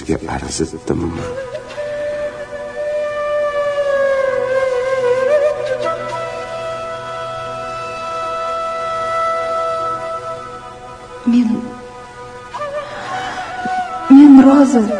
sizga arzitdimmi men men rozi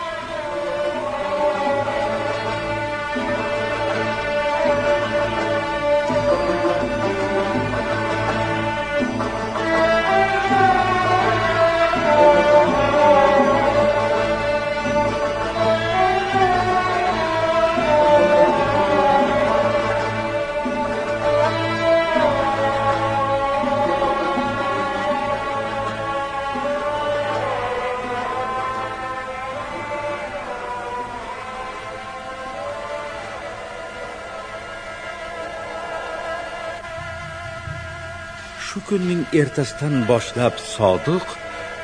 Ertasidan boshlab sodiq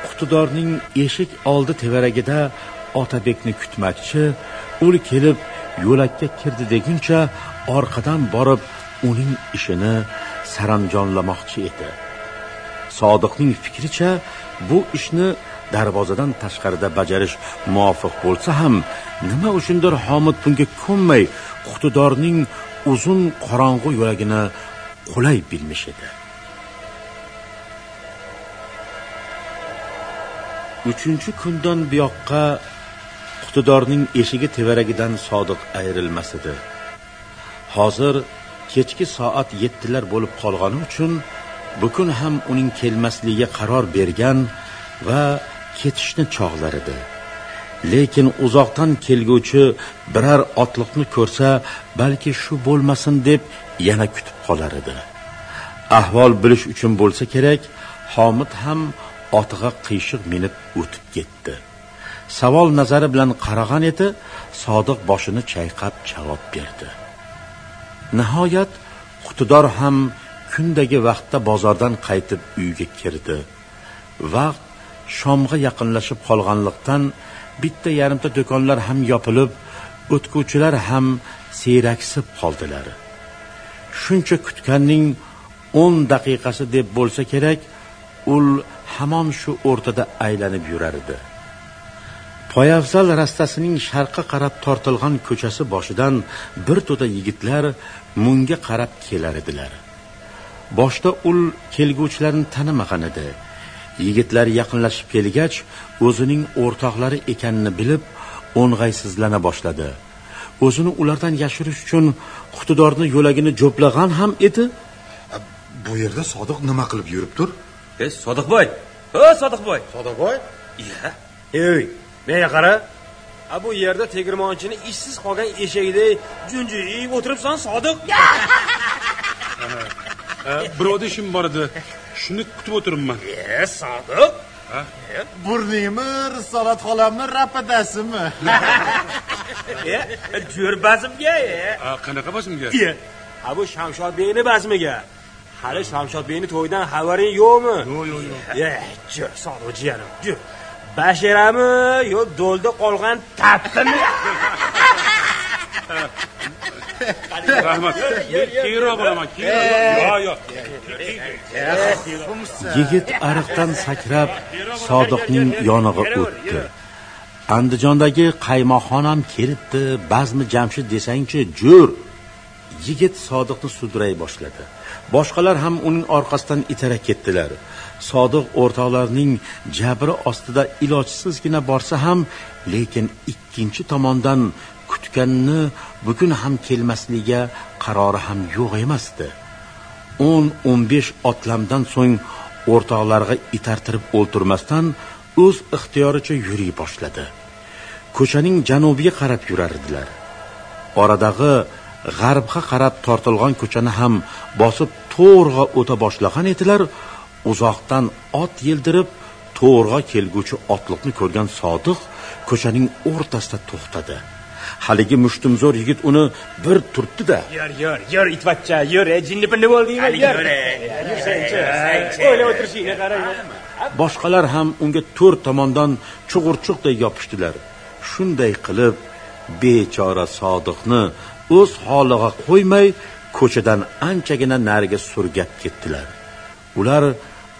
qutidorning eshik oldi tevaragida otabekni kutmoqchi u kelib yo'lakka kirdi deguncha orqadan borib uning ishini saranjonlamoqchi edi. Sodiqning fikricha bu ishni darvozadan tashqarida bajarish muvofiq bo'lsa ham nima uchundir homid bunga ko'nmay qutidorning uzun qorong'u yo'lagini qulay bilmish edi. Uchinchi kundan buyoqqa qutidorning eshigi tevaragidan sodiq ayrilmas edi. Hozir kechki soat yettilar bo'lib qolgani uchun bugun ham uning kelmasligiga qaror bergan va ketishni chog'lar edi. Lekin uzoqdan kelguvchi biror otliqni ko'rsa balki shu bo'lmasin deb yana kutib qolar edi. Ahvol bilish uchun bo'lsa kerak homid ham otiga qiyshiq minib o'tib ketdi. Savol nazari bilan qaragan edi sodiq boshini chayqab javob berdi. Nihoyat qutidor ham kundagi vaqtda bozordan qaytib uyga kirdi vaqt shomga yaqinlashib qolganlikdan bitta yarimta do'konlar ham yopilib o'tguvchilar ham siyraksib qoldilar. Shuncha kutganning o'n daqiqasi deb bo'lsa kerak ul hamon shu o'rtada aylanib yurar edi poyafzal rastasining sharqqa qarab tortilgan ko'chasi boshidan bir to'da yigitlar munga qarab kelar edilar. Boshda ul kelguvchilarni tanimagan edi. Yigitlar yaqinlashib kelgach o'zining o'rtoqlari ekanini bilib o'ng'aysizlana boshladi. O'zini ulardan yashirish uchun qutidorni yo'lagini jo'plagan ham edi. Bu yerda sodiq nima qilib yuribdir e sodiqboy. O sodiqboy. Sodiqboy? Iya. Ey menga qara. A bu yerda tegirmonchini ishsiz qolgan eshakdek junjiyib o'tiribsan sodiq. Birovda ishim bor edi. Shuni kutib o'tiribman. E sodiq. Burningmi risolat xolamni rapadasimi jo'r bazmga A, qanaqa bosimga e ha bu shamshodbeyni bazmiga hali shamshodbeyni to'yidan xabaring yo'qmi? Yo'q yo'q yo'q. Jo'r sodiq jiyanim. Jo'r bashirami yo do'lda qolgan tappimi rahmat. Keyinroq bo'laman keyinroq. Yigit ariqdan sakrab sodiqning yonig'a o'tdi. Andijondagi qaymoqxon ham kelibdi bazmi jamshid desangchi jo'r yigit sodiqni sudray boshladi boshqalar ham uning orqasidan itara ketdilar. Sodiq o'rtoqlarining jabri ostida ilojsizgina borsa ham lekin ikkinchi tomondan kutganini bugun ham kelmasligiga qarori ham yo'q emasdi. O'n o'n besh otlamdan so'ng o'rtoqlarga itartirib o'ltirmasdan o'z ixtiyoricha yuriy boshladi. Ko'chaning janubiga qarab yurar edilar oradagi g'arbga qarab tortilgan ko'chani ham bosib to'rg'a o'ta boshlagan edilar. Uzoqdan ot yildirib to'rg'a kelguvchi otliqni ko'rgan sodiq ko'chaning o'rtasida to'xtadi. Haligi mushtumzo'r yigit uni bir turtdi-da. Yur yur yur itvachcha yur e jinni pinni bo'ldingmi yur yursangchi o'ylab o'tirishingga qarang boshqalar ham unga to'rt tomondan chug'urchuqday yopishdilar. Shunday qilib bechora sodiqni o'z holiga qo'ymay ko'chadan anchagina nariga surgab ketdilar. Ular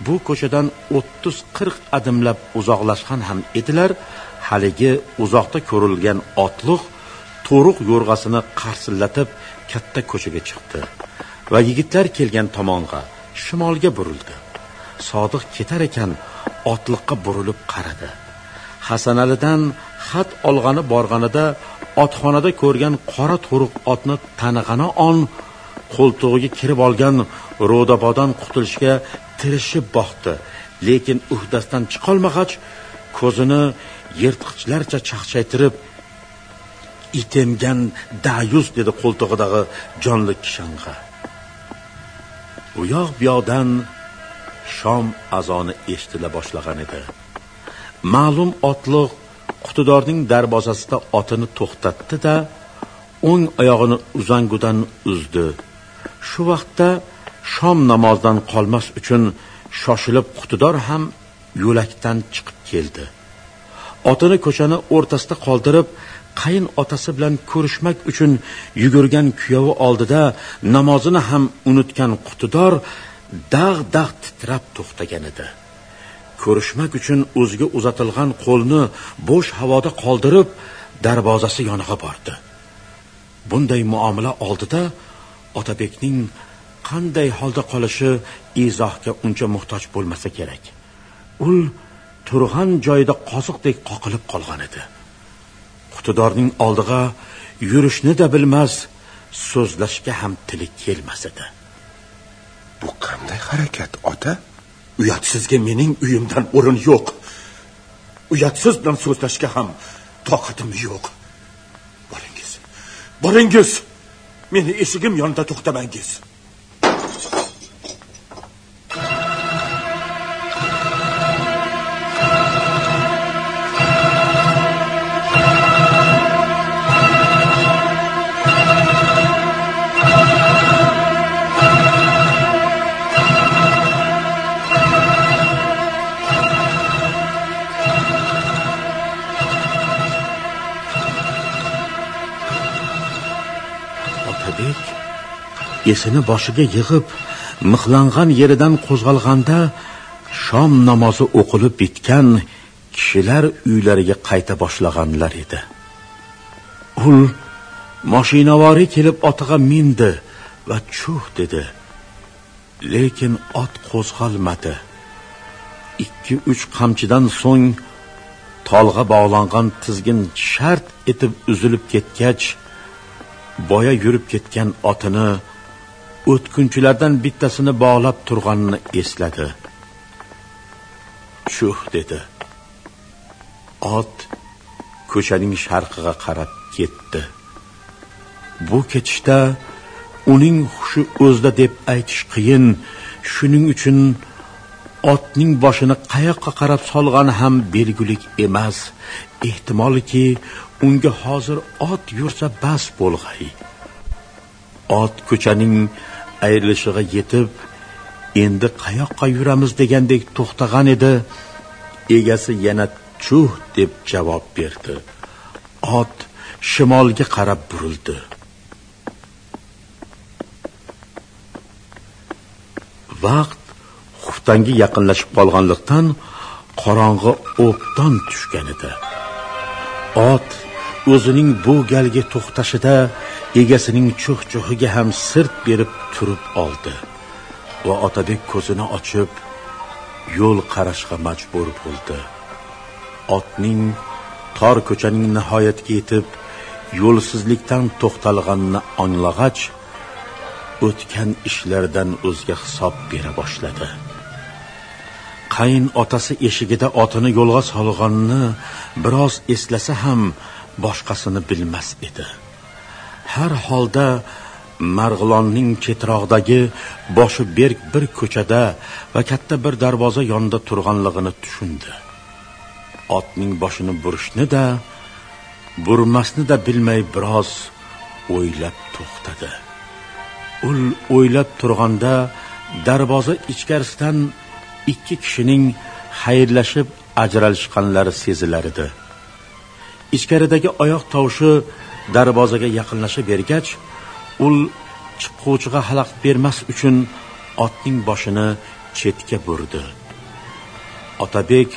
bu ko'chadan o'ttiz qirq adimlab uzoqlashgan ham edilar. Haligi uzoqda ko'rilgan otliq to'riq yo'rg'asini qarsillatib katta ko'chaga chiqdi va yigitlar kelgan tomonga shimolga burildi. Sodiq ketar ekan otliqqa burilib qaradi. Hasanalidan xat olg'ani borganida otxonada ko'rgan qora to'riq otni tanig'ani on qo'ltig'iga kirib olgan ro'dabodan qutulishga tirishib boqdi. Lekin uhdasidan chiqolmag'ach ko'zini yirtqichlarcha chaqchaytirib itemgan dayus dedi qo'ltig'idagi jonli kishanga. U yoq bu yoqdan shom azoni eshitila boshlagan edi. Ma'lum otliq qutidorning darvozasida otini to'xtatdi da o'ng oyog'ini uzangudan uzdi. Shu vaqtda shom namozidan qolmas uchun shoshilib qutidor ham yo'lakdan chiqib keldi. Otini ko'chani o'rtasida qoldirib qayin otasi bilan ko'rishmak uchun yugurgan kuyovi oldida namozini ham unutgan qutidor dag' dag' titrab to'xtagan edi. Ko'rishmak uchun o'ziga uzatilgan qo'lni bo'sh havoda qoldirib darvozasi yonig'a bordi. Bunday muomala oldida otabekning qanday holda qolishi izohga uncha muhtoj bo'lmasa kerak. Ul turg'an joyida qoziqdek qoqilib qolgan edi. Qutidorning oldiga yurishni da bilmas so'zlashga ham tili kelmas edi. Bu qanday harakat ota? Uyatsizga mening uyimdan o'rin yo'q. Uyatsiz bilan so'zlashga ham toqatim yo'q. Boringiz boringiz meni eshigim yonida to'xtamangiz. Esini boshiga yig'ib mixlangan yeridan qo'zg'alganda shom namozi o'qilib bitgan kishilar uylariga qayta boshlaganlar edi. Ul moshinavori kelib otiga mindi va chuh dedi. Lekin ot qo'zg'almadi. Ikki uch qamchidan so'ng tolg'a bog'langan tizgin shart etib uzilib ketgach boya yurib ketgan otini o'tkunchilardan bittasini bog'lab turganini esladi. Chuh dedi. Ot ko'chaning sharqiga qarab ketdi. Bu ketishda uning hushi o'zida deb aytish qiyin. Shuning uchun otning boshini qayoqqa qarab solgani ham belgulik emas. Ehtimolki unga hozir ot yursa bas bo'lg'ay. Ot ko'chaning ayrilishiga yetib endi qayoqqa yuramiz degandek to'xtagan edi. Egasi yana chuh deb javob berdi. Ot shimolga qarab burildi. Vaqt xuftanga yaqinlashib qolganlikdan qorong'i o'pdan tushgan edi. Ot o'zining bu galgi to'xtashida egasining chuh chuhiga ham sirt berib turib oldi va otabek ko'zini ochib yo'l qarashga majbur bo'ldi. Otning tor ko'chaning nihoyatiga yetib yo'lsizlikdan to'xtalganini anglag'ach o'tgan ishlardan o'zga hisob bera boshladi. Qayin otasi eshigida otini yo'lga solganini biroz eslasa ham boshqasini bilmas edi. Har holda marg'ilonning chetrog'idagi boshi berk bir ko'chada va katta bir darvoza yonida turganligini tushundi. Otning boshini burishni da burmasni da bilmay biroz o'ylab to'xtadi. Ul o'ylab turganda darvoza ichkarisidan ikki kishining xayrlashib ajralishganlari sezilar edi. Ichkaridagi oyoq tovushi darvozaga yaqinlasha bergach ul chiquvchiga xalaqit bermas uchun otning boshini chetga burdi. Otabek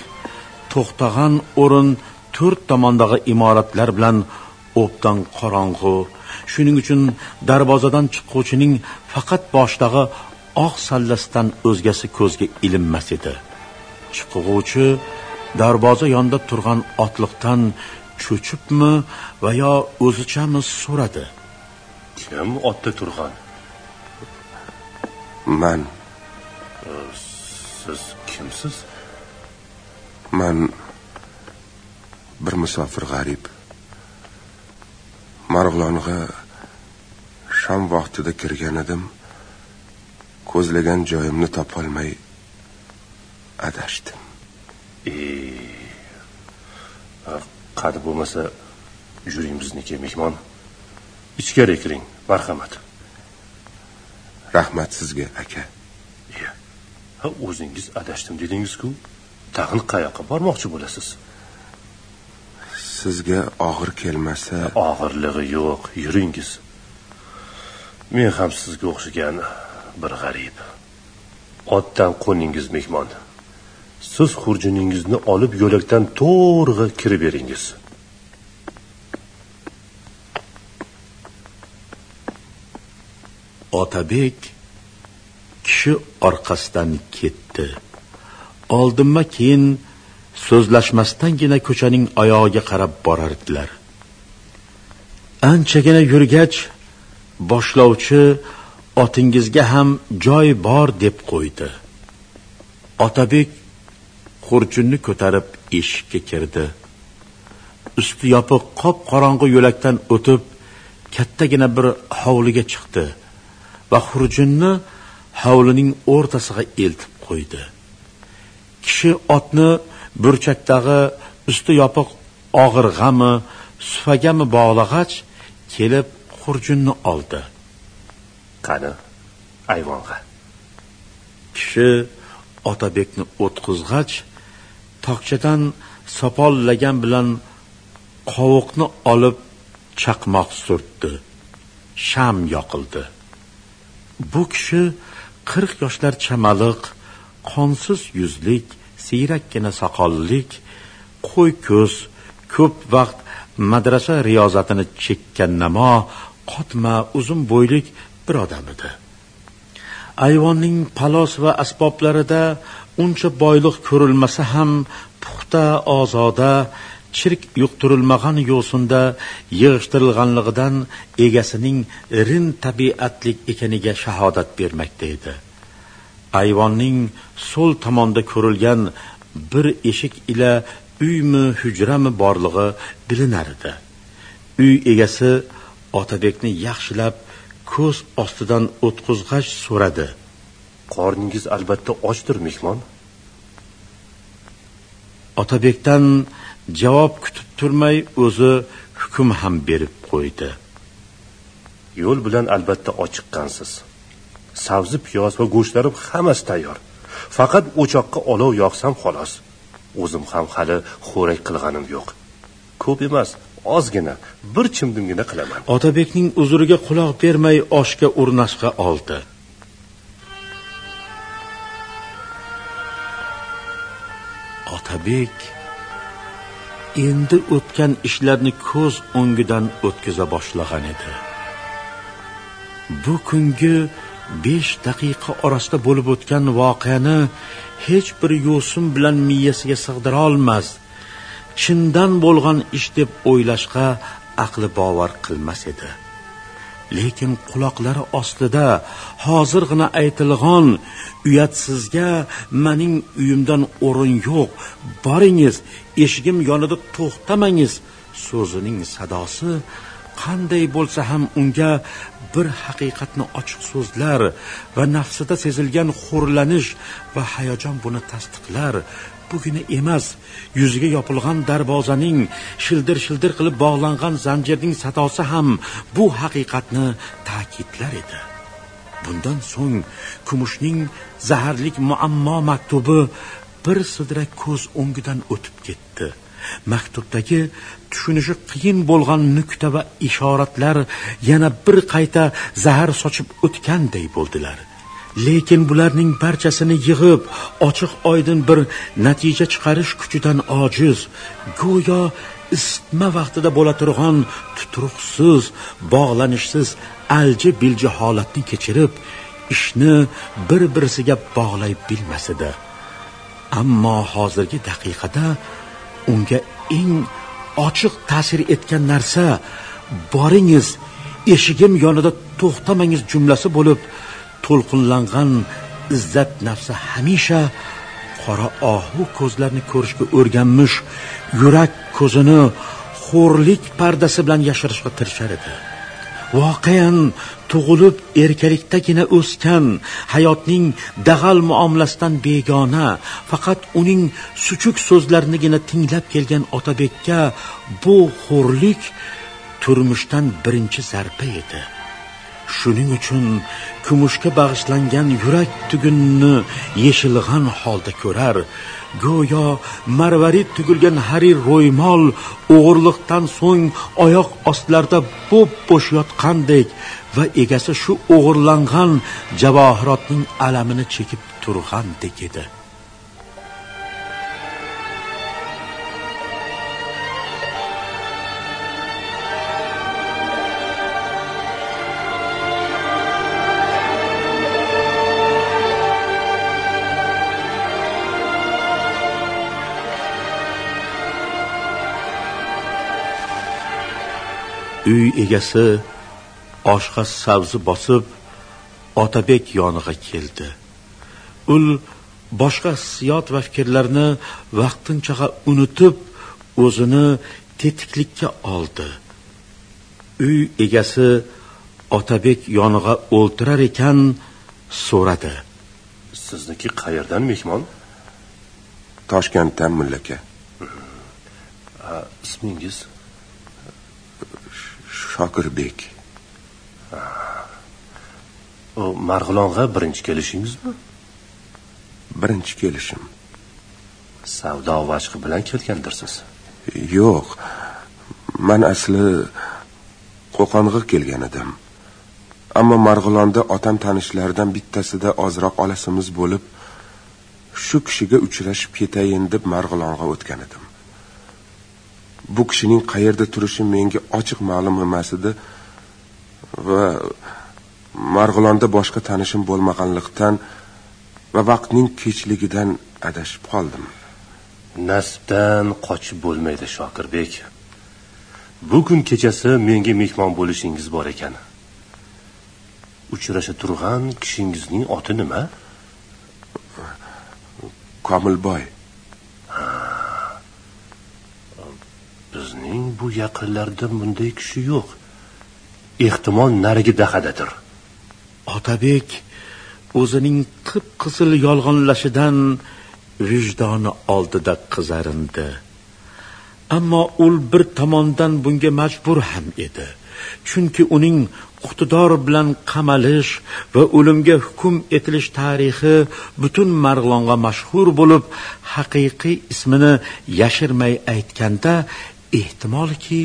to'xtagan o'rin to'rt tomondagi imoratlar bilan o'bdan qorong'u. Shuning uchun darvozadan chiquvchining faqat boshidagi oq sallasidan o'zgasi ko'zga ilinmas edi. Chiquvchi darvoza yonida turgan otliqdan cho'chibmi va yo o'zichami so'radi. Kim otda turgan? Man. Siz kimsiz? Man bir musofir g'arib. Marg'ilonga shom vaqtida kirgan edim. Ko'zlagan joyimni topolmay adashdim qani bo'lmasa yuring bizniki mehmon. Ichkari kiring marhamat. Rahmat sizga aka. Ha o'zingiz adashdim dedingiz-ku tag'in qayoqqa bormoqchi bo'lasiz? Sizga og'ir kelmasa og'irlig'i yo'q yuringiz. Men ham sizga o'xshagan bir g'arib. Otdan qo'ningiz mehmon siz xurjuningizni olib yo'lakdan to'g'ri kirib beringiz otabek kishi orqasidan ketdi. Oldinma keyin so'zlashmasdangina ko'chaning oyog'iga qarab borardilar. Anchagina yurgach boshlovchi otingizga ham joy bor deb qo'ydi. Otabek xurjunni ko'tarib eshikka kirdi. Usti yopiq qop qorong'i yo'lakdan o'tib kattagina bir hovliga chiqdi va xurjunni hovlining o'rtasiga eltib qo'ydi. Kishi otni burchakdagi usti yopiq og'irg'ami sufagami bog'lag'ach kelib xurjunni oldi. Qani ayvonga? Kishi otabekni o'tqizg'ach tokchadan sopollagan bilan qovuqni olib chaqmoq surtdi. Sham yoqildi. Bu kishi qirq yoshlar chamaliq qonsiz yuzlik siyrakkina soqollik qo'y ko'z ko'p vaqt madrasa riyozatini chekkan namo qotma uzun bo'ylik bir odam edi. Ayvonning palos va asboblarida uncha boyliq ko'rilmasa ham puxta ozoda chirk yuqtirilmagan yo'sinda yig'ishtirilganligidan egasining rin tabiatlik ekaniga shahodat bermakda edi. Ayvonning so'l tomonda ko'rilgan bir eshik ila uymi hujrami borlig'i bilinar edi. Uy egasi otabekni yaxshilab ko'z ostidan o'tqizg'ach so'radi. Qorningiz albatta ochdir mehmon. Otabekdan javob kutib turmay o'zi hukm ham berib qo'ydi. Yo'l bilan albatta ochiqqansiz. Sabzi piyoz va go'shtlarim hammasi tayyor. Faqat o'choqqa olov yoqsam xolos. O'zim ham hali xo'rak qilganim yo'q. Ko'p emas ozgina bir chimdimgina qilaman. Otabekning uzriga quloq bermay oshga urnashqa oldi otabek endi o'tgan ishlarni ko'z o'ngidan o'tkaza boshlagan edi. Bu kungi besh daqiqa orasida bo'lib o'tgan voqeani hech bir yo'sin bilan miyasiga sig'dira olmas chindan bo'lgan ish deb o'ylashga aqli bovar qilmas edi. Lekin quloqlari ostida hozirgina aytilgan uyatsizga mening uyimdan o'rin yo'q. Boringiz eshigim yonida to'xtamangiz. So'zining sadosi qanday bo'lsa ham unga bir haqiqatni ochiq so'zlar va nafsida sezilgan xo'rlanish va hayajon buni tasdiqlar. Bugina emas. Yuziga yopilgan darvozaning shildir shildir qilib bog'langan zanjirning sadosi ham bu haqiqatni ta'kidlar edi. Bundan so'ng kumushning zaharlik muammo maktubi bir sidra ko'z o'ngidan o'tib ketdi. Maktubdagi tushunishi qiyin bo'lgan nukta va ishoratlar yana bir qayta zahar sochib o'tganday bo'ldilar. Lekin bularning barchasini yig'ib ochiq oydin bir natija chiqarish kuchidan ojiz go'yo isitma vaqtida bo'la turgan tutruqsiz bog'lanishsiz alji bilji holatni kechirib ishni bir birisiga bog'lay bilmas edi ammo hozirgi daqiqada unga eng ochiq ta'sir etgan narsa boringiz eshigim yonida to'xtamangiz jumlasi bo'lib to'lqinlangan izzat nafsi hamisha qora ohu ko'zlarni ko'rishga o'rganmish yurak ko'zini xo'rlik pardasi bilan yashirishga tirishar edi. Voqean tug'ilib erkalikdagina o'sgan hayotning dag'al muomalasidan begona faqat uning suchuk so'zlarinigina tinglab kelgan otabekka bu xo'rlik turmushdan birinchi zarba edi. Shuning uchun kumushga bag'ishlangan yurak tugunni yeshilg'an holda ko'rar. Go'yo marvarid tugilgan harir ro'ymol o'g'irliqdan so'ng oyoq ostlarida bo'p bo'sh yotgandek va egasi shu o'g'irlangan javohirotning alamini chekib turgandek edi. Uy egasi oshqa sabzi bosib otabek yonig'a keldi. Ul boshqa hissiyot va fikrlarni vaqtinchaga unutib o'zini tetiklikka oldi. Uy egasi otabek yonig'a o'ltirar ekan so'radi. Sizniki qayerdan mehmon? Toshkentdan mullaka. Ismingiz shokirbek u marg'ilonga birinchi kelishingizmi birinchi kelishim. Savdo vashqi bilan kelgandirsiz. Yo'q. Man asli qo'qonga kelgan edim. Ammo marg'ilonda otam tanishlaridan bittasida ozroq olasimiz bo'lib shu kishiga uchrashib ketayin deb marg'ilonga o'tgan edim bu kishining qayerda turishi menga ochiq ma'lum emas edi va marg'ilonda boshqa tanishim bo'lmaganlikdan va vaqtning kechligidan adashib qoldim. Nasibdan qochib bo'lmaydi shokirbek. Bu kun kechasi menga mehmon bo'lishingiz bor ekan. Uchrasha turgan kishingizning oti nima? Komilboy mening bu yaqinlarda bunday kishi yo'q. Ehtimol narigi dahadadir otabek o'zining qip qizil yolg'onlashidan vijdoni oldida qizarindi. Ammo u bir tomondan bunga majbur ham edi. Chunki uning iqtidor bilan qamalish va o'limga hukm etilish tarixi butun marg'ilonga mashhur bo'lib haqiqiy ismini yashirmay aytganda ehtimolki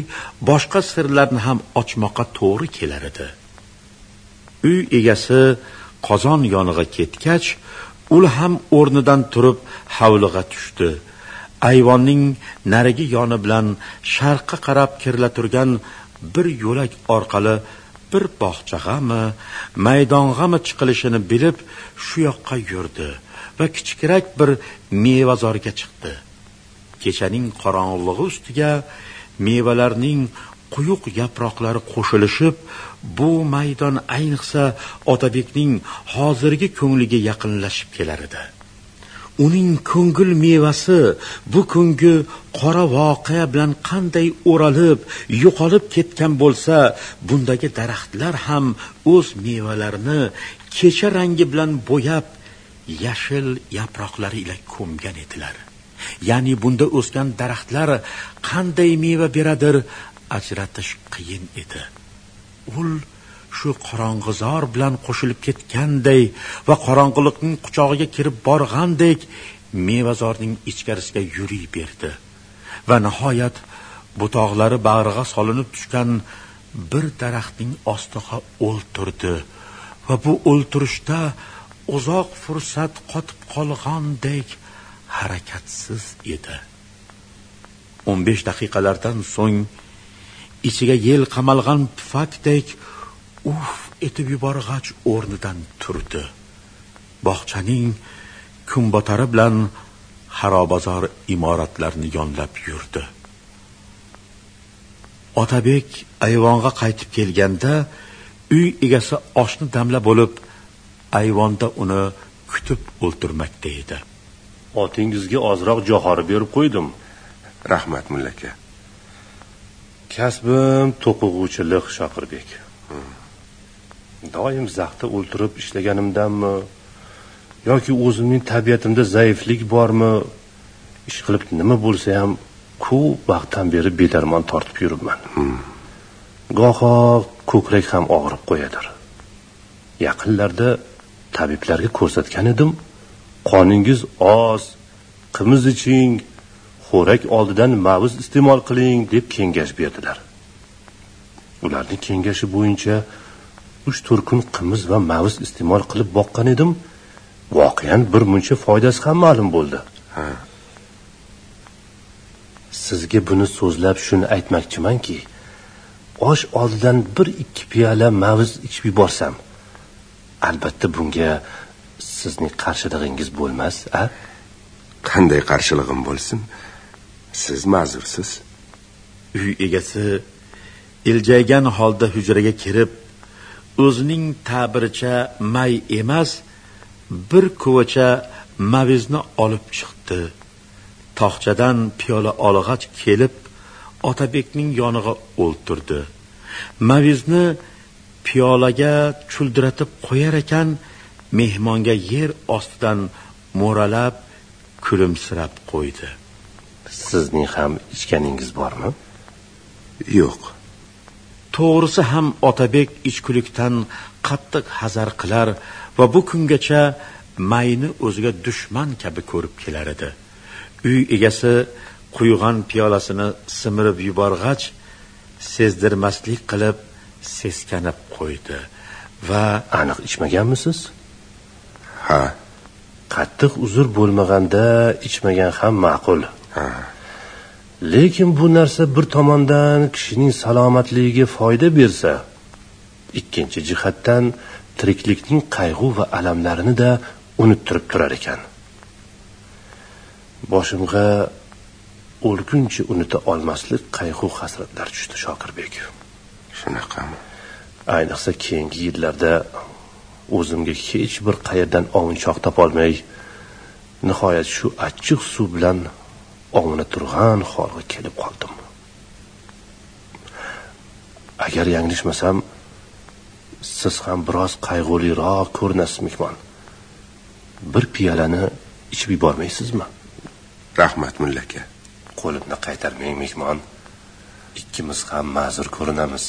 boshqa sirlarni ham ochmoqqa to'g'ri kelar edi. Uy egasi qozon yonig'a ketgach ul ham o'rnidan turib hovliga tushdi. Ayvonning narigi yoni bilan sharqqa qarab kirla turgan bir yo'lak orqali bir bog'chag'ami maydong'ami chiqilishini bilib shu yoqqa yurdi va kichikroq bir mevazorga chiqdi. Kechaning qorong'ulig'i ustiga mevalarning quyuq yaproqlari qo'shilishib bu maydon ayniqsa otabekning hozirgi ko'ngliga yaqinlashib kelar edi. Uning ko'ngil mevasi bu kungi qora voqea bilan qanday o'ralib yo'qolib ketgan bo'lsa bundagi daraxtlar ham o'z mevalarini kecha rangi bilan bo'yab yashil yaproqlari ila ko'mgan edilar. Ya'ni bunda o'sgan daraxtlar qanday meva beradir ajratish qiyin edi. Ul shu qorong'izor bilan qo'shilib ketganday va qorong'ulikning quchog'iga kirib borgandek mevazorning ichkarisiga yuriy berdi. Va nihoyat butog'lari bag'riga solinib tushgan bir daraxtning ostiga o'ltirdi. Va bu o'ltirishda uzoq fursat qotib qolgandek harakatsiz edi. O'n besh daqiqalardan so'ng ichiga yel qamalgan pufakdek uf etib yuborg'ach o'rnidan turdi. Bog'chaning kunbotari bilan harobazor imoratlarni yonlab yurdi. Otabek ayvonga qaytib kelganda uy egasi oshni damla bo'lib ayvonda uni kutib o'ltirmakda edi. Otingizga ozroq johori berib qo'ydim. Rahmat mullaka. Kasbim to'qig'uvchilik shoqirbek. Doim zaxda o'ltirib ishlaganimdanmi? Yoki o'zimning tabiatimda zaiflik bormi? Ish qilib nima bo'lsa ham ko'p vaqtdan beri bedarmon tortib yuribman. Goho ko'krak ham og'rib qo'yadir. Yaqinlarda tabiblarga ko'rsatgan edim qoningiz oz qimiz iching xo'rak oldidan mavz iste'mol qiling deb kengash berdilar. Ularning kengashi bo'yicha uch to'rt kun qimiz va mavz iste'mol qilib boqqan edim. Voqean bir muncha foydasi ham ma'lum bo'ldi. Sizga buni so'zlab shuni aytmoqchimanki osh oldidan bir ikki piyola mavz ichib yuborsam albatta bunga sizning qarshilig'ingiz bo'lmas a? Qanday qarshilig'im bo'lsin? Siz ma'zursiz. Uy egasi iljaygan holda hujraga kirib o'zining ta'biricha may emas bir kuvacha mavizni olib chiqdi. Tog'chadan piyola olg'ach kelib otabekning yonig'a o'ltirdi. Mavizni piyolaga chuldiratib qo'yar ekan mehmonga yer ostidan mo'ralab kulimsirab qo'ydi. Sizning ham ichganingiz bormi? Yo'q. To'g'risi ham otabek ichkulikdan qattiq hazar qilar va bu kungacha mayni o'ziga dushman kabi ko'rib kelar edi. Uy egasi quygan piyolasini simirib yuborg'ach sezdirmaslik qilib seskanib qo'ydi va aniq ichmaganmisiz ha. Qattiq uzr bo'lmaganda ichmagan ham ma'qul. Ha. Lekin bu narsa bir tomondan kishining salomatligiga foyda bersa ikkinchi jihatdan tiriklikning qayg'u va alamlarini da unuttirib turar ekan. Boshimga o'lguncha unuta olmaslik qayg'u hasratlar tushdi shokirbek. Shunaqami? Ayniqsa keyingi yillarda o'zimga hech bir qayerdan ovunchoq topolmay nihoyat shu achchiq suv bilan ovuna turgan holga kelib qoldim. Agar yanglishmasam siz ham biroz qayg'uliroq ko'rinasiz mehmon. Bir piyolani ichib yubormaysizmi? Rahmat mulla aka qo'limni qaytarmang mehmon. Ikkimiz ham ma'zur ko'rinamiz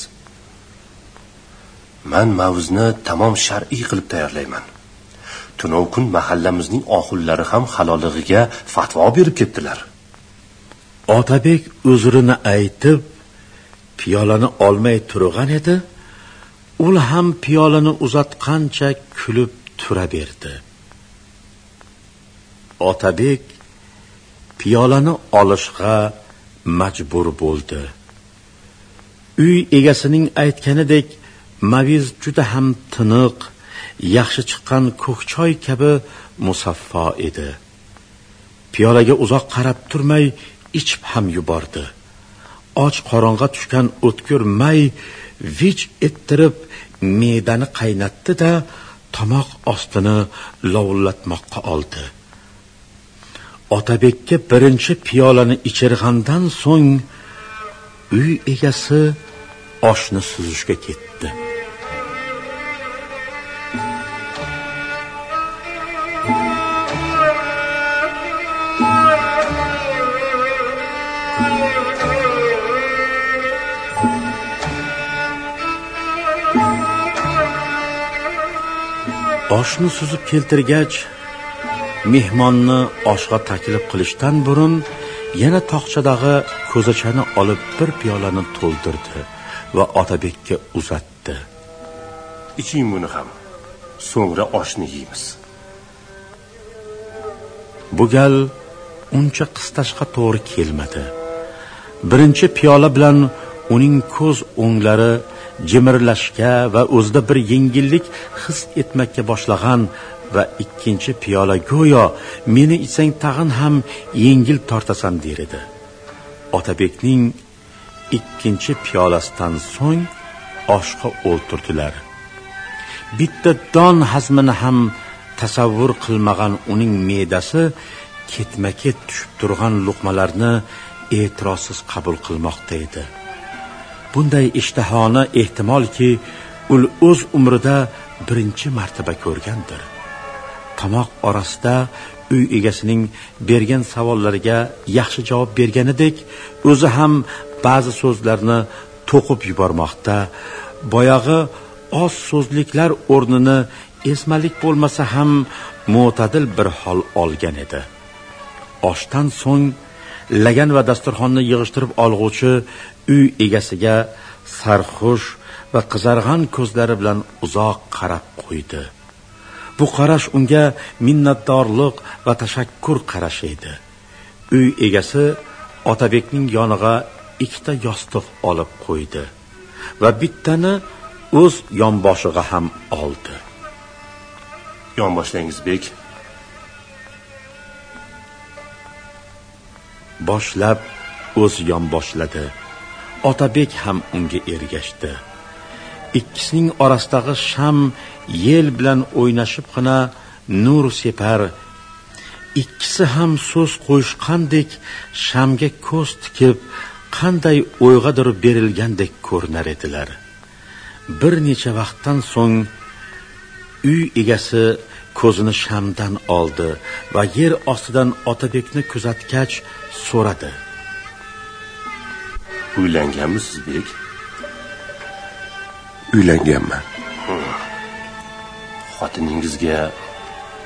man mavzni tamom shar'iy qilib tayyorlayman. Tunov kun mahallamizning oxullari ham halollig'iga fatvo berib ketdilar. Otabek uzrini aytib piyolani olmay turgan edi. U ham piyolani uzatgancha kulib turaverdi otabek piyolani olishga majbur bo'ldi. Uy egasining aytganidek maviz juda ham tiniq yaxshi chiqqan ko'k choy kabi musaffo edi. Piyolaga uzoq qarab turmay ichib ham yubordi. Och qorong'a tushgan o'tkir may vich ettirib me'dani qaynatdi da tomoq ostini lovullatmoqqa oldi. Otabekka birinchi piyolani ichirgandan so'ng uy egasi oshni suzishga ketdi. Oshni suzib keltirgach mehmonni oshga taklif qilishdan burun yana tog'chadagi ko'zachani olib bir piyolani to'ldirdi va otabekka uzatdi. Iching buni ham so'ngra oshni yeymiz. Bu gal uncha qistashga to'g'ri kelmadi. Birinchi piyola bilan uning ko'z o'nglari jimirlashga va o'zida bir yengillik his etmakka boshlagan va ikkinchi piyola go'yo meni ichsang tag'in ham yengil tortasan der edi. Otabekning ikkinchi piyolasidan so'ng oshqa o'ltirdilar. Bitta don hazmini ham tasavvur qilmagan uning me'dasi ketma ket tushib turgan luqmalarni e'tirozsiz qabul qilmoqda edi. Bunday ishtahoni ehtimolki u o'z umrida birinchi martaba ko'rgandir. Tomoq orasida uy egasining bergan savollariga yaxshi javob berganidek o'zi ham ba'zi so'zlarni to'qib yubormoqda. Boyag'i oz so'zliklar o'rnini esmalik bo'lmasa ham mo'tadil bir hol olgan edi. Oshdan so'ng lagan va dasturxonni yig'ishtirib olg'uvchi uy egasiga sarxush va qizarg'an ko'zlari bilan uzoq qarab qo'ydi. Bu qarash unga minnatdorlik va tashakkur qarashi edi. Uy egasi otabekning yonig'a ikkita yostiq olib qo'ydi va bittani o'z yonboshiga ham oldi. Yonboshlangiz bek boshlab o'z yonboshladi. Otabek ham unga ergashdi. Ikkisining orasidagi sham yel bilan o'ynashibgina nur separ. Ikkisi ham so'z qo'yishgandek shamga ko'z tikib qanday o'yg'adir berilgandek ko'rinar edilar. Bir necha vaqtdan so'ng uy egasi ko'zini shamdan oldi va yer ostidan otabekni kuzatgach so'radi. Uylanganmisiz bek? Uylanganman. Xotiningizga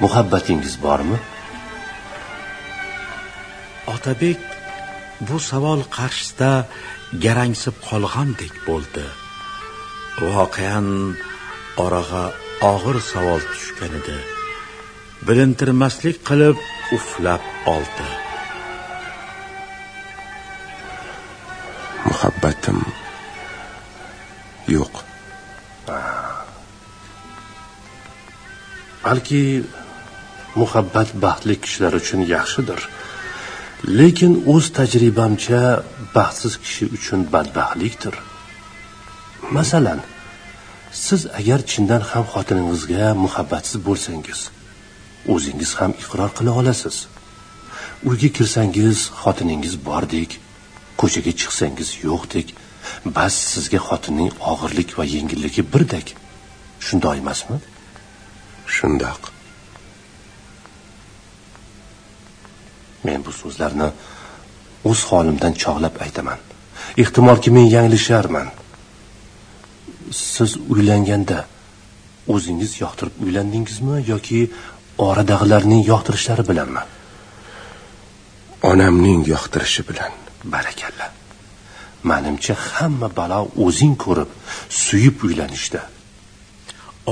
muhabbatingiz bormi? Otabek bu savol qarshisida garangsib qolgandek bo'ldi. Voqean orag'a og'ir savol tushgan edi. Bilintirmaslik qilib uflab oldi muhabbatim yo'q. Balki muhabbat baxtli kishilar uchun yaxshidir. Lekin o'z tajribamcha baxtsiz kishi uchun badbaxtlikdir. Masalan siz agar chindan ham xotiningizga muhabbatsiz bo'lsangiz o'zingiz ham iqror qila olasiz. Uyga kirsangiz xotiningiz bordek ko'chaga chiqsangiz yo'qdek bas sizga xotinning og'irlik va yengilligi birdek. Shundoq emasmi? Shundoq. Men bu so'zlarni o'z holimdan chog'lab aytaman. Ehtimolki men yanglisharman. Siz uylanganda o'zingiz yoqtirib uylandingizmi yoki oradagilarning yoqtirishlari bilanmi? Onamning yoqtirishi bilan barakalla. Manimcha hamma balo o'zing ko'rib suyib uylanishda.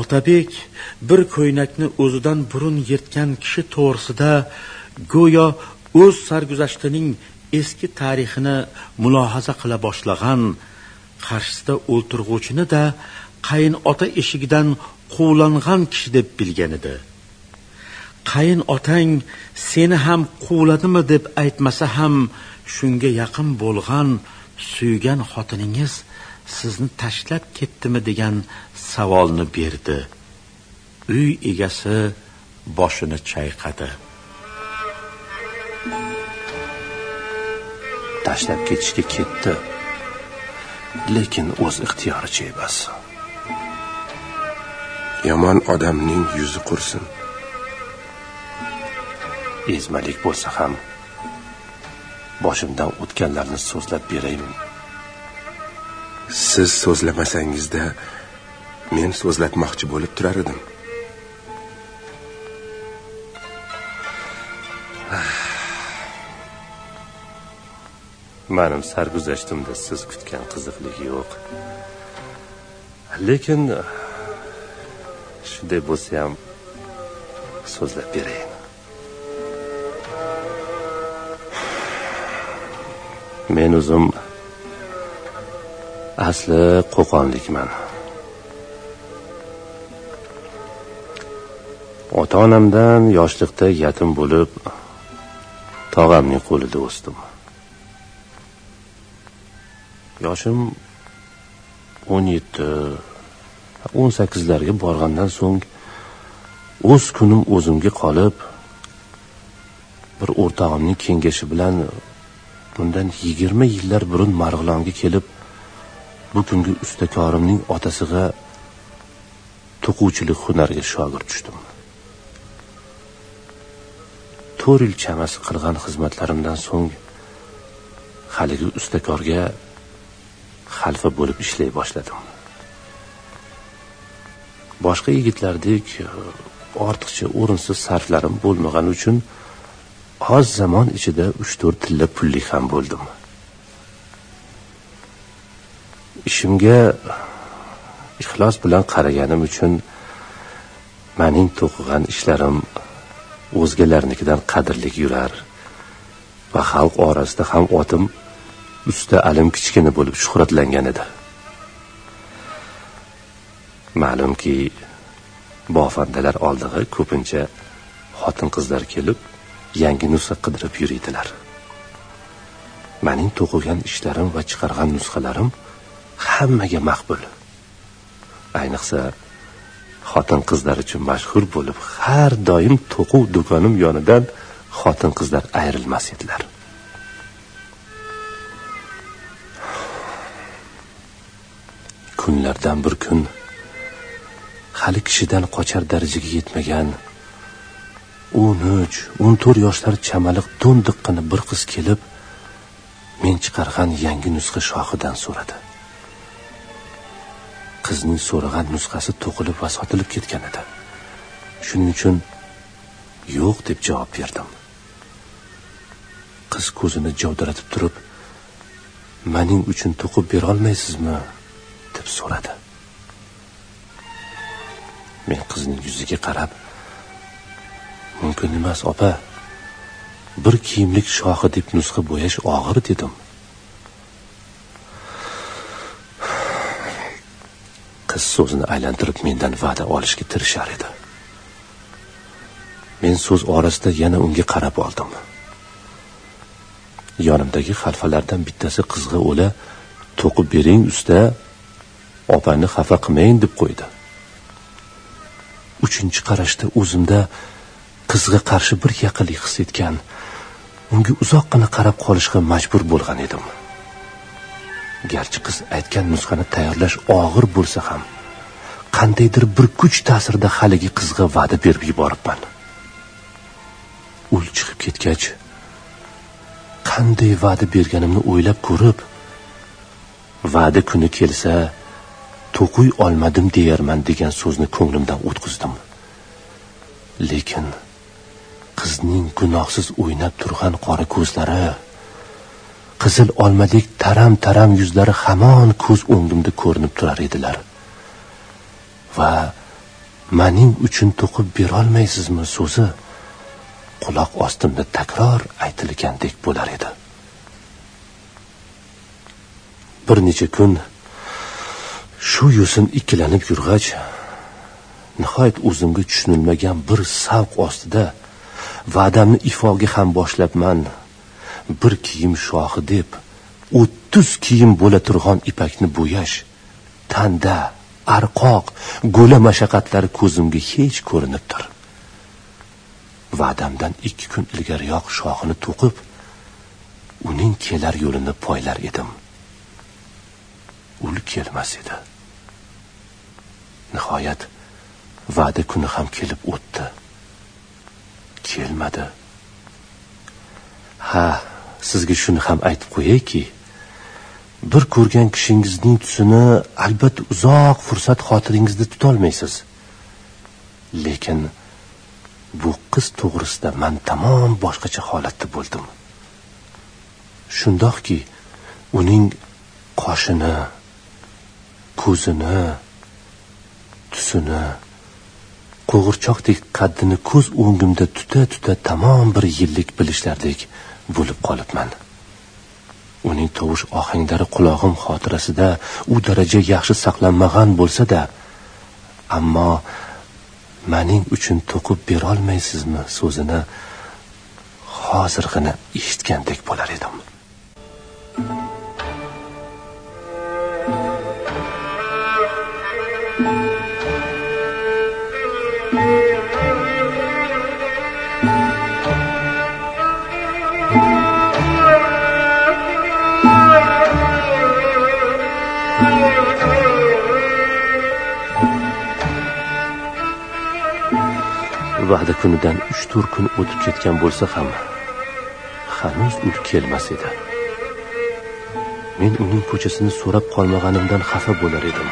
Otabek bir ko'ynakni o'zidan burun yirtgan kishi to'g'risida go'yo o'z sarguzashtining eski tarixini mulohaza qila boshlagan qarshisida o'ltirg'uvchini da qayin ota eshigidan quvlangan kishi deb bilgan edi. Qayin otang seni ham quvladimi deb aytmasa ham shunga yaqin bo'lgan suygan xotiningiz sizni tashlab ketdimi degan savolni berdi. Uy egasi boshini chayqadi. Tashlab ketishga ketdi lekin o'z ixtiyoricha emas yomon odamning yuzi qursin. Ezmalik bo'lsa ham boshimdan o'tganlarni so'zlab beraymi siz so'zlamasangizda men so'zlatmoqchi bo'lib turar edim. Manim sarguzashtimda siz kutgan qiziqlik yo'q. Lekin shunday bo'lsa ham so'zlab berayin men o'zim asli qo'qonlikman. Ota onamdan yoshlikda yetim bo'lib tog'amning qo'lida o'sdim. Yoshim o'n yetti o'n sakkizlarga borgandan so'ng o'z kunim o'zimga qolib bir o'rtog'imning kengashi bilan bundan yigirma yillar burun marg'ilonga kelib bu kungi ustakorimning otasiga to'quvchilik hunariga shogird tushdim. To'rt yil chamasi qilgan xizmatlarimdan so'ng haligi ustakorga xalfa bo'lib ishlay boshladim. Boshqa yigitlardek e, ortiqcha o'rinsiz sarflarim bo'lmagani uchun oz zamon ichida uch to'rt tilla pullik ham bo'ldim ishimga ixlos bilan qaraganim uchun mening to'qigan ishlarim o'zgalarnikidan qadrli yurar va xalq orasida ham otim usta alim kichkina bo'lib shuhratlangan edi. Ma'lumki bofandalar oldig'i ko'pincha xotin qizlar kelib yangi nusxa qidirib yuriydilar. Mening to'qigan ishlarim va chiqargan nusxalarim hammaga maqbul. Ayniqsa xotin qizlar uchun mashhur bo'lib har doim to'quv do'konim yonidan xotin qizlar ayrilmas edilar. Kunlardan bir kun hali kishidan qochar darajaga yetmagan o'n uch o'n to'rt yoshlar chamaliq do'ndiqqina bir qiz kelib men chiqargan yangi nusxa shohidan so'radi. Qizning so'ragan nusxasi to'qilib va sotilib ketgan edi. Shuning uchun yo'q deb javob berdim. Qiz ko'zini javdiratib turib mening uchun to'qib berolmaysizmi? deb so'radi. Men qizning yuziga qarab mumkin emas opa. Bir kiyimlik shohi deb nusxa bo'yash og'ir dedim. Qiz so'zini aylantirib mendan va'da olishga tirishar edi. Men so'z orasida yana unga qarab oldim. Yonimdagi xalfalardan bittasi qizg'a o'la to'qib bering usta opangni xafa qilmang deb qo'ydi. Uchinchi qarashda o'zimda qizga qarshi bir yaqinlik his etgan unga uzoqqina qarab qolishga majbur bo'lgan edim. Garchi qiz aytgan nusxani tayyorlash og'ir bo'lsa ham qandaydir bir kuch ta'sirida haligi qizga va'da berib yuboribman. Ul chiqib ketgach qanday va'da berganimni o'ylab ko'rib va'da kuni kelsa to'qiy olmadim deyarman degan so'zni ko'nglimdan o'tkazdim. Lekin qizning gunohsiz o'ynab turgan qora ko'zlari qizil olmadek taram taram yuzlari hamon ko'z o'ngimda ko'rinib turar edilar. Va maning uchun to'qib berolmaysizmi so'zi quloq ostimda takror aytilgandek bo'lar edi. Bir necha kun shu yo'sin ikkilanib yurg'ach nihoyat o'zimga tushunilmagan bir savq ostida va'damni ifoga ham boshlabman. Bir kiyim shohi deb o'ttiz kiyim bo'la turgan ipakni bo'yash tanda arqoq go'la mashaqqatlari ko'zimga hech ko'rinibdir va'damdan ikki kun ilgariyoq shoxini to'qib uning kelar yo'lini poylar edim. Ul kelmas edi. Nihoyat va'da kuni ham kelib o'tdi. Kelmadi. Ha sizga shuni ham aytib qo'yayki bir ko'rgan kishingizning tusini albatta uzoq fursat xotiringizda tutolmaysiz. Lekin bu qiz to'g'risida man tamom boshqacha holatda bo'ldim. Shundoqki uning qoshini ko'zini tusini qo'g'irchoqdek qaddini ko'z o'ngimda tuta tuta tamom bir yillik bilishlardek bo'lib qolibman. Uning tovush ohanglari qulog'im xotirasida u daraja yaxshi saqlanmagan bo'lsa-da, ammo maning uchun to'qib berolmaysizmi so'zini hozirgina eshitgandek bo'lar edim. Va'da kunidan uch to'rt kun o'tib ketgan bo'lsa ham hanuz u kelmas edi. Men uning ko'chasini so'rab qolmaganimdan xafa bo'lar edim.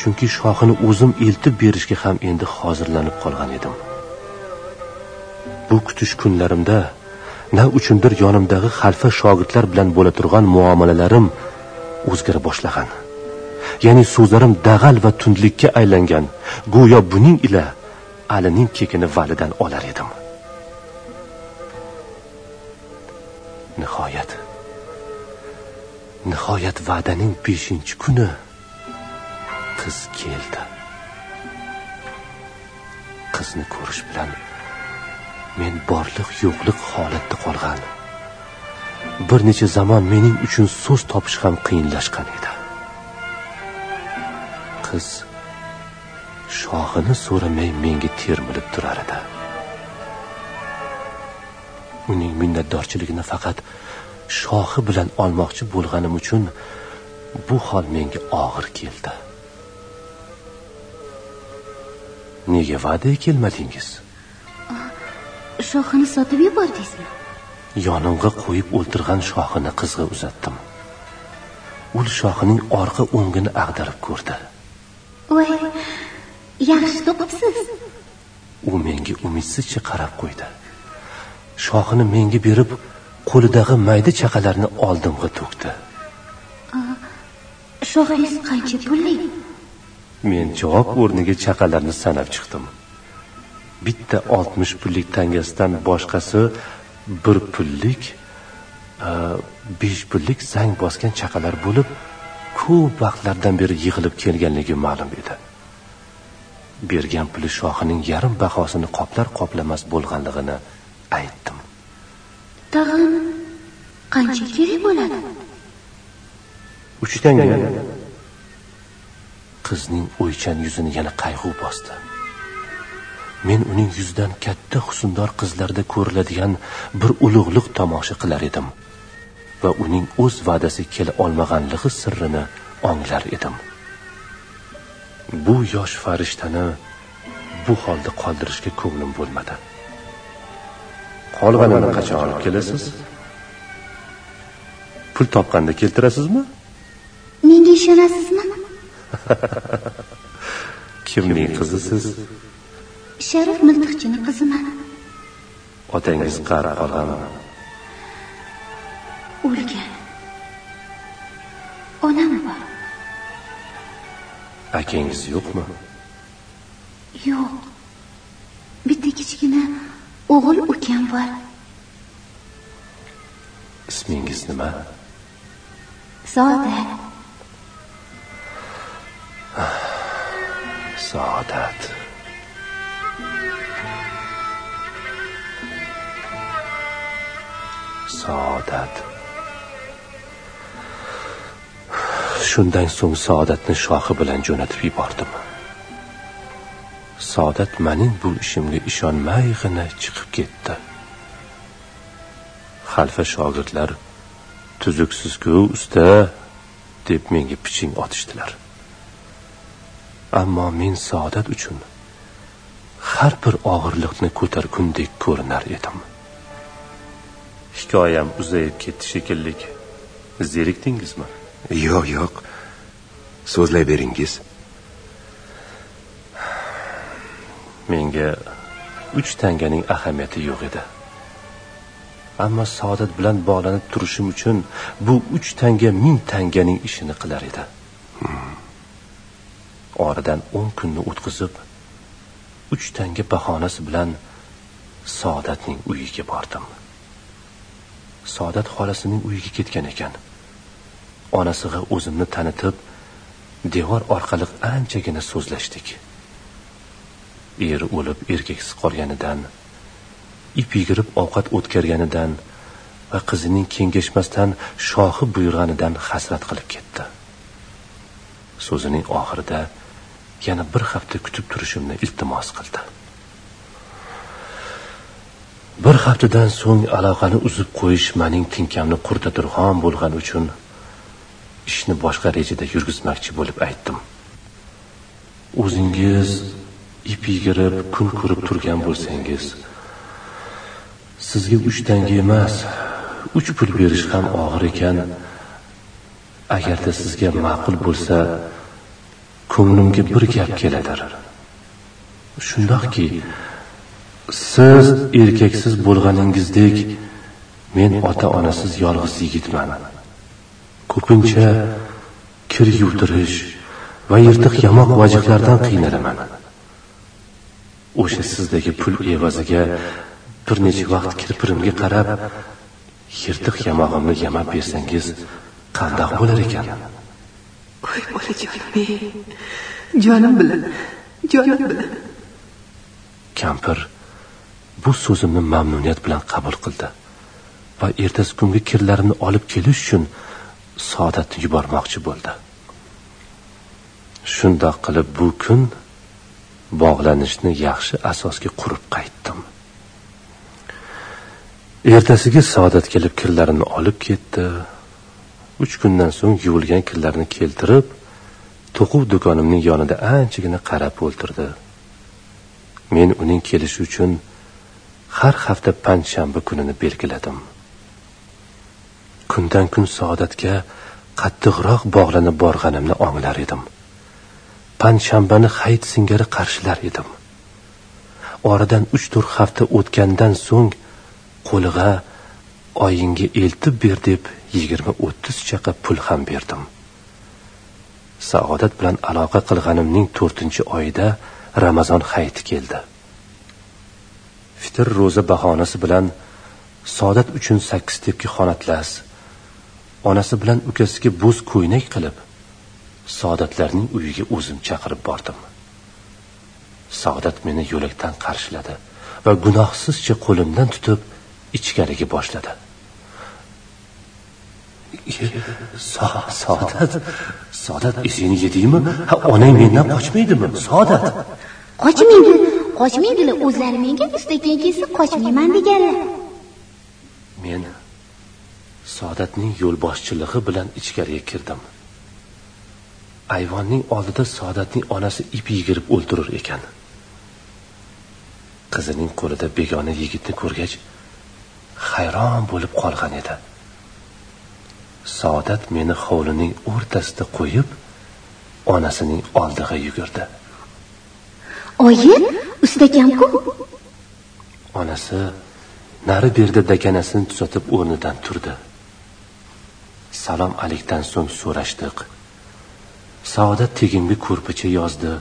Chunki shoxini o'zim eltib berishga ham endi hozirlanib qolgan edim. Bu kutish kunlarimda na uchundir yonimdagi xalfa shogirdlar bilan bo'la turgan muomalalarim o'zgara boshlagan. Ya'ni so'zlarim dag'al va tundlikka aylangan. Go'yo buning ila alining kekini validan olar edim. Nihoyat. Nihoyat va'daning beshinchi kuni qiz keldi. Qizni ko'rish bilan men borliq yo'qliq holatda qolgan. Bir necha zamon mening uchun so'z topish ham qiyinlashgan edi. Qiz shohini so'ramay menga termilib turar edi. Uning minnatdorchiligini faqat shohi bilan olmoqchi bo'lganim uchun bu hol menga og'ir keldi. Nega va'daga kelmadingiz? Shohini sotib yubordingizmi? Yonimga qo'yib o'ltirgan shohini qizga uzatdim. Ul shohining orqa o'ngini ag'darib ko'rdi. Voy yaxshi topibsiz u menga umidsizcha qarab qo'ydi. Shoxini menga berib qo'lidagi mayda chaqalarni oldimga to'kdi. Shoxingiz qancha pullik men javob o'rniga chaqalarni sanab chiqdim bitta oltmish pullik tangasidan boshqasi bir pullik besh pullik zang bosgan chaqalar bo'lib ko'p vaqtlardan beri yig'ilib kelganligi ma'lum edi. Bergan puli shohining yarim bahosini qoplar qoplamas bo'lganligini aytdim. Tag'in qancha kerak bo'ladi? Uch tanga qizning o'ychan yuzini yana qayg'u bosdi men uning yuzidan katta husndor qizlarda ko'riladigan bir ulug'liq tomosha qilar edim va uning o'z va'dasi kela olmaganligi sirrini onglar edim. Bu yosh farishtani bu holda qoldirishga ko'nglim bo'lmadi. Qolganini qachon olib kelasiz? pul topganda keltirasizmi? Menga ishonasizmi? Kimning qizisiz sharif miltiqchini qiziman otangiz qari qolganmi o'lgan. Onam bor. Akangiz yo'qmi? Yo'q. Bitta kichkina o'g'il ukam bor. Ismingiz nima? Saodat saodat saodat shundan so'ng saodatni shohi bilan jo'natib yubordim. Saodat mening bu ishimga ishonmayg'ina chiqib ketdi. Xalfa shogirdlar tuzuksizku usta deb menga piching otishdilar. Ammo men saodat uchun har bir og'irliqni ko'targundek ko'rinar edim. Hikoyam uzayib ketdi shekilli zerikdingizmi? Yo'q yo'q. So'zlayveringiz menga uch tanganing ahamiyati yo'q edi. Ammo saodat bilan bog'lanib turishim uchun bu uch tanga ming tanganing ishini qilar edi. Oradan o'n kunni o'tkazib uch tanga bahonasi bilan saodatning uyiga bordim saodat xolasining uyiga ketgan ekan. Onasiga o'zimni tanitib devor orqali anchagina so'zlashdik. Eri o'lib erkaksiz qolganidan ip yigirib ovqat o'tkarganidan va qizining kengashmasdan shohi buyurganidan hasrat qilib ketdi. So'zining oxirida yana bir hafta kutib turishimni iltimos qildi. Bir haftadan so'ng aloqani uzib qo'yish mening tinkamni qurtaturg'on bo'lgani uchun ishni boshqa rejada yurgizmoqchi bo'lib aytdim. O'zingiz ip yigirib kun ko'rib turgan bo'lsangiz sizga uch tanga emas uch pul berish ham og'ir ekan. Agarda sizga ma'qul bo'lsa ko'nglimga bir gap keladir. Shundoqki siz erkaksiz bo'lganingizdek men ota onasiz yolg'iz yigitman. Ko'pincha kir yuvdirish va yirtiq yamoq vajihlardan qiynalaman. O'sha sizdagi pul evaziga bir necha vaqt kirpirimga qarab yirtiq yamog'imni yamab bersangiz qandoq bo'lar ekan? Voy bolajonim jonim bilan jonim bilan. Kampir bu so'zimni mamnuniyat bilan qabul qildi va ertasi kungi kirlarimni olib kelish uchun saodatni yubormoqchi bo'ldi. Shundoq qilib bu kun bog'lanishni yaxshi asosga qurib qaytdim. Ertasiga saodat kelib kirlarini olib ketdi. Uch kundan so'ng yuvilgan kirlarni keltirib to'quv do'konimning yonida anchagina qarab o'ltirdi. Men uning kelishi uchun har hafta panshanba kunini belgiladim. Kundan kun saodatga qattiqroq bog'lanib borganimni onglar edim. Panshanbani hayit singari qarshilar edim. Oradan uch to'rt hafta o'tgandan so'ng qo'liga oyingga eltib ber deb yigirma o'ttiz chaqa pul ham berdim. Saodat bilan aloqa qilganimning to'rtinchi oyida ramazon hayiti keldi. Fitr ro'za bahonasi bilan saodat uchun sakkiz tepki xonatlas onasi bilan ukasiga bo'z ko'ynak qilib saodatlarning uyiga o'zim chaqirib bordim. Saodat meni yo'lakdan qarshiladi va gunohsizcha qo'limdan tutib ichkariga boshladi. Saodat saodat esingni yedingmi? Ha onang mendan qochmaydimi? Saodat qochmaydi. Qochmaydilar o'zlari menga? Ustakan kelsa qochmayman deganlar. Men saodatning yo'lboshchilig'i bilan ichkariga kirdim. Ayvonning oldida saodatning onasi ip yigirib o'ltirar ekan. Qizining qo'lida begona yigitni ko'rgach hayron bo'lib qolgan edi. Saodat meni hovlining o'rtasida qo'yib onasining oldiga yugurdi. Oyi ustakamku onasi nari berida dakanasini tuzatib o'rnidan turdi. Salom alikdan so'ng so'rashdik saodat tegimga ko'rpacha yozdi.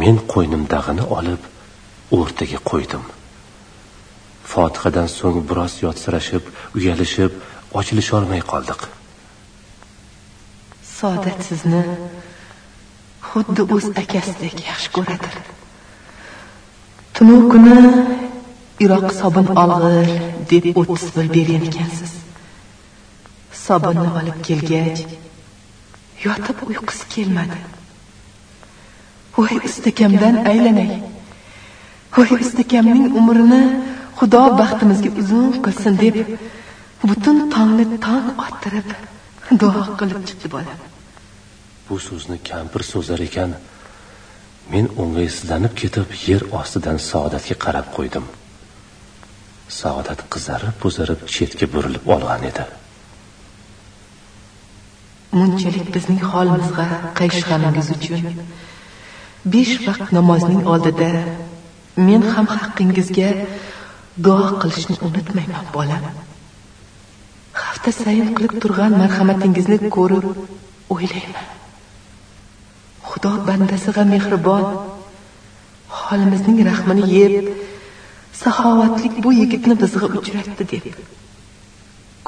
Men qo'ynimdag'ini olib o'rtaga qo'ydim. Fotihadan so'ng biroz yotsirashib uyalishib ochilisholmay qoldik saodat sizni xuddi o'z akasidek yaxshi ko'radi tunov kuni iroq sobun olg'ir deb o'ttiz bir bergan ekansiz. Sobunni olib kelgach yotib uyqusi kelmadi. Voy istakamdan aylanay. Voy istakamning umrini xudo baxtimizga uzun qilsin deb butun tongni tong ottirib duo qilib chiqdi bola bu so'zni kampir so'zlar ekan. Men o'ng'aysizlanib ketib yer ostidan saodatga qarab qo'ydim. Saodat qizarib bo'zarib chetga burilib olgan edi. Munchalik bizning holimizga qayishganingiz uchun besh vaqt namozning oldida men ham haqqingizga duo qilishni unutmayman bolam. Hafta sayin qilib turgan marhamatingizni ko'rib o'ylayman. Xudo bandasiga mehribon. Holimizning rahmini yeb saxovatlik bu yigitni bizga uchratdi deb.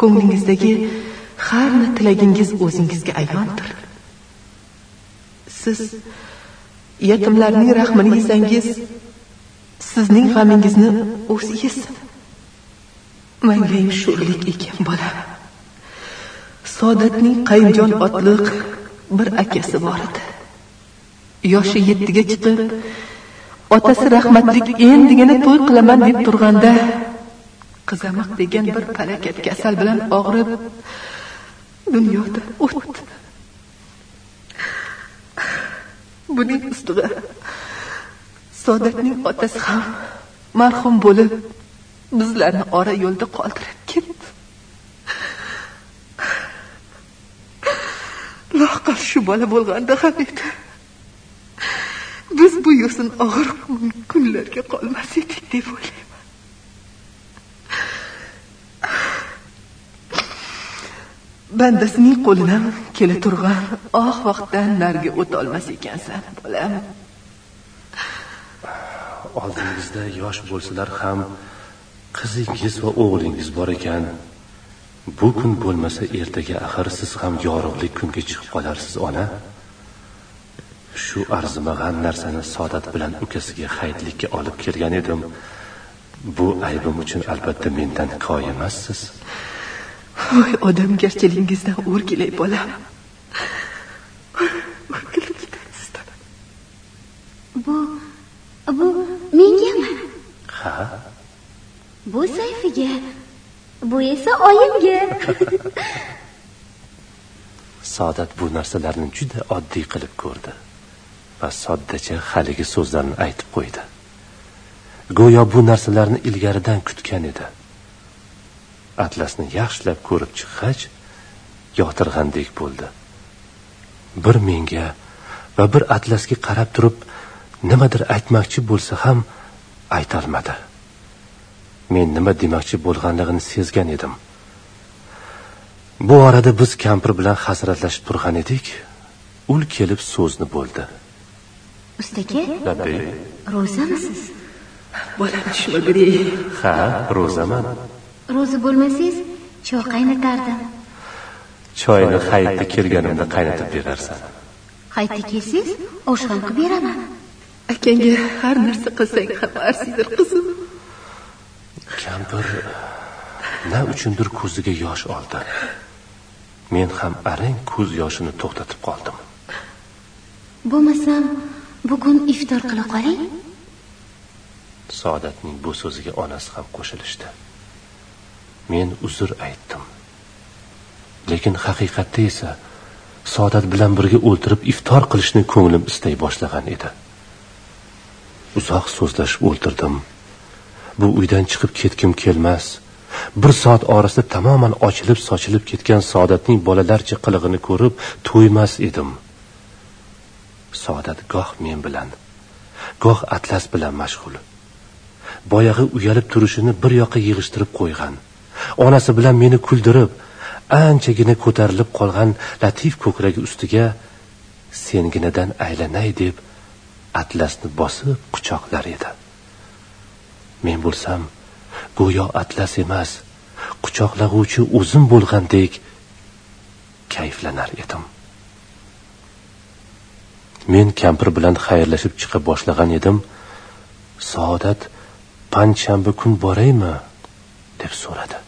Ko'nglingizdagi har bir tilagingiz o'zingizga ayondir siz yetimlarning rahmini yesangiz sizning g'amingizni o'zi yesin. Manglayim sho'rlik ekan bolam saodatning qayinjon otliq bir akasi bor edi. Yoshi yettiga chiqib otasi rahmatlik endigina to'y qilaman deb turganda qizamiq degan bir palakat kasal bilan og'rib dunyodan o'tdi. Buning ustiga sodatning otasi ham marhum bo'lib bizlarni ora yo'lda qoldirib ketdi. Loaqal shu bola bo'lganda ham edi. Biz bu yo'sin og'ir kunlarga qolmas edik deb o'ylayman. Bandasining qo'lidan kela turgan oh vaqtdan nariga o'tolmas ekansan bolam. Oldingizda yosh bo'lsalar ham qizingiz va o'g'lingiz bor ekan. Bu kun bo'lmasa ertaga axir siz ham yorug'lik kunga chiqib qolarsiz ona. Shu arzimagan narsani saodat bilan ukasiga hayitlikka olib kelgan edim. Bu aybim uchun albatta mendan koy emassiz. Voy odamgarchilingizdan o'rgilay bolam. O'rgilib bu bu mengami ha? Bu sayfiga bu esa oyimga. Saodat bu narsalarni juda oddiy qilib ko'rdi va soddacha haligi so'zlarni aytib qo'ydi. Go'yo bu narsalarni ilgaridan kutgan edi. Atlasni yaxshilab ko'rib chiqqach yotirgandek bo'ldi. Bir menga va bir atlasga qarab turib nimadir aytmoqchi bo'lsa ham aytolmadi. Men nima demoqchi bo'lganligini sezgan edim. Bu orada biz kampir bilan hasratlashib turgan edik. Ul kelib so'zni bo'ldi. Ustaka ro'zamisiz bolam tushma beray ha ro'zaman ro'za bo'lmasangiz choy qaynatardim choyni hayitda kelganimda qaynatib berarsan qayta kelsangiz osh ham qilib beraman akangga har narsa qilsang ham arziydir qizim kampir na uchundir ko'ziga yosh oldi men ham arang ko'z yoshini to'xtatib qoldim bo'lmasam bugun iftor qila qoling. Saodatning bu so'ziga onasi ham qo'shilishdi. Men uzr aytdim. Lekin haqiqatda esa saodat bilan birga o'ltirib iftor qilishni ko'nglim istay boshlagan edi. Uzoq so'zlashib o'ltirdim. Bu uydan chiqib ketgim kelmas. Bir soat orasida tamoman ochilib sochilib ketgan saodatning bolalarcha qilig'ini ko'rib to'ymas edim. Saodat goh men bilan goh atlas bilan mashg'ul. Boyag'i uyalib turishini bir yoqqa yig'ishtirib qo'ygan onasi bilan meni kuldirib anchagina ko'tarilib qolgan latif ko'kragi ustiga senginadan aylanay deb atlasni bosib quchoqlar edi. Men bo'lsam go'yo atlas emas quchoqlag'uvchi o'zim bo'lgandek kayflanar edim. Men kampir bilan xayrlashib chiqa boshlagan edim. Saodat panshanba kun boraymi? deb so'radi.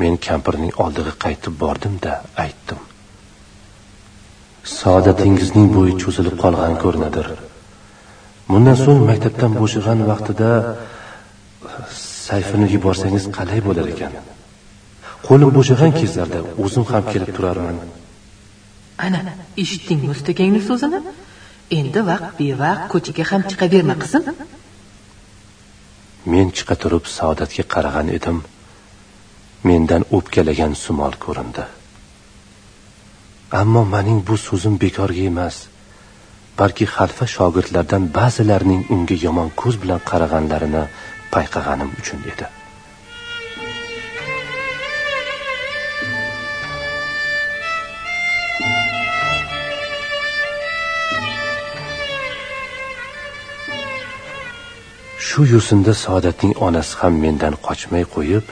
Men kampirning oldiga qaytib bordim da aytdim. Saodatingizning bo'yi cho'zilib qolgan ko'rinadir bundan so'ng maktabdan bo'shagan vaqtida sayfini yuborsangiz qalay bo'lar ekan. qo'lim bo'shagan kezlarda o'zim ham kelib turarman ana eshitdingmi ustakangni so'zini? Endi vaqt bevaqt ko'chaga ham chiqaverma qizim. Men chiqa turib saodatga qaragan edim. Mendan o'pkalagan sumol ko'rindi. Ammo mening bu so'zim bekorga emas. Balki xalfa shogirdlardan ba'zilarining unga yomon ko'z bilan qaraganlarini payqaganim uchun edi. Shu yo'sinda saodatning onasi ham mendan qochmay qo'yib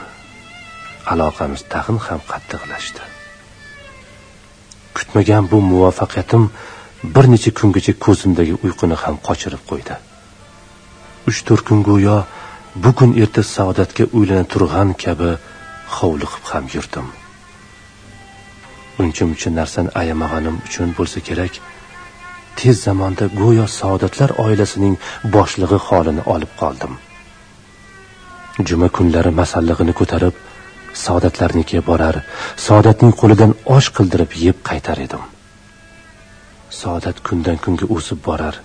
aloqamiz tag'in ham qattiqlashdi. Kutmagan bu muvaffaqiyatim bir necha kungacha ko'zimdagi uyquni ham qochirib qo'ydi. Uch to'rt kun go'yo bugun erta saodatga uylana turgan kabi hovliqib ham yurdim. Uncha muncha narsani ayamaganim uchun bo'lsa kerak tez zamonda go'yo saodatlar oilasining boshlig'i holini olib qoldim. Juma kunlari masallig'ini ko'tarib saodatlarnikiga borar saodatning qo'lidan osh qildirib yeb qaytar edim. Saodat kundan kunga o'sib borar.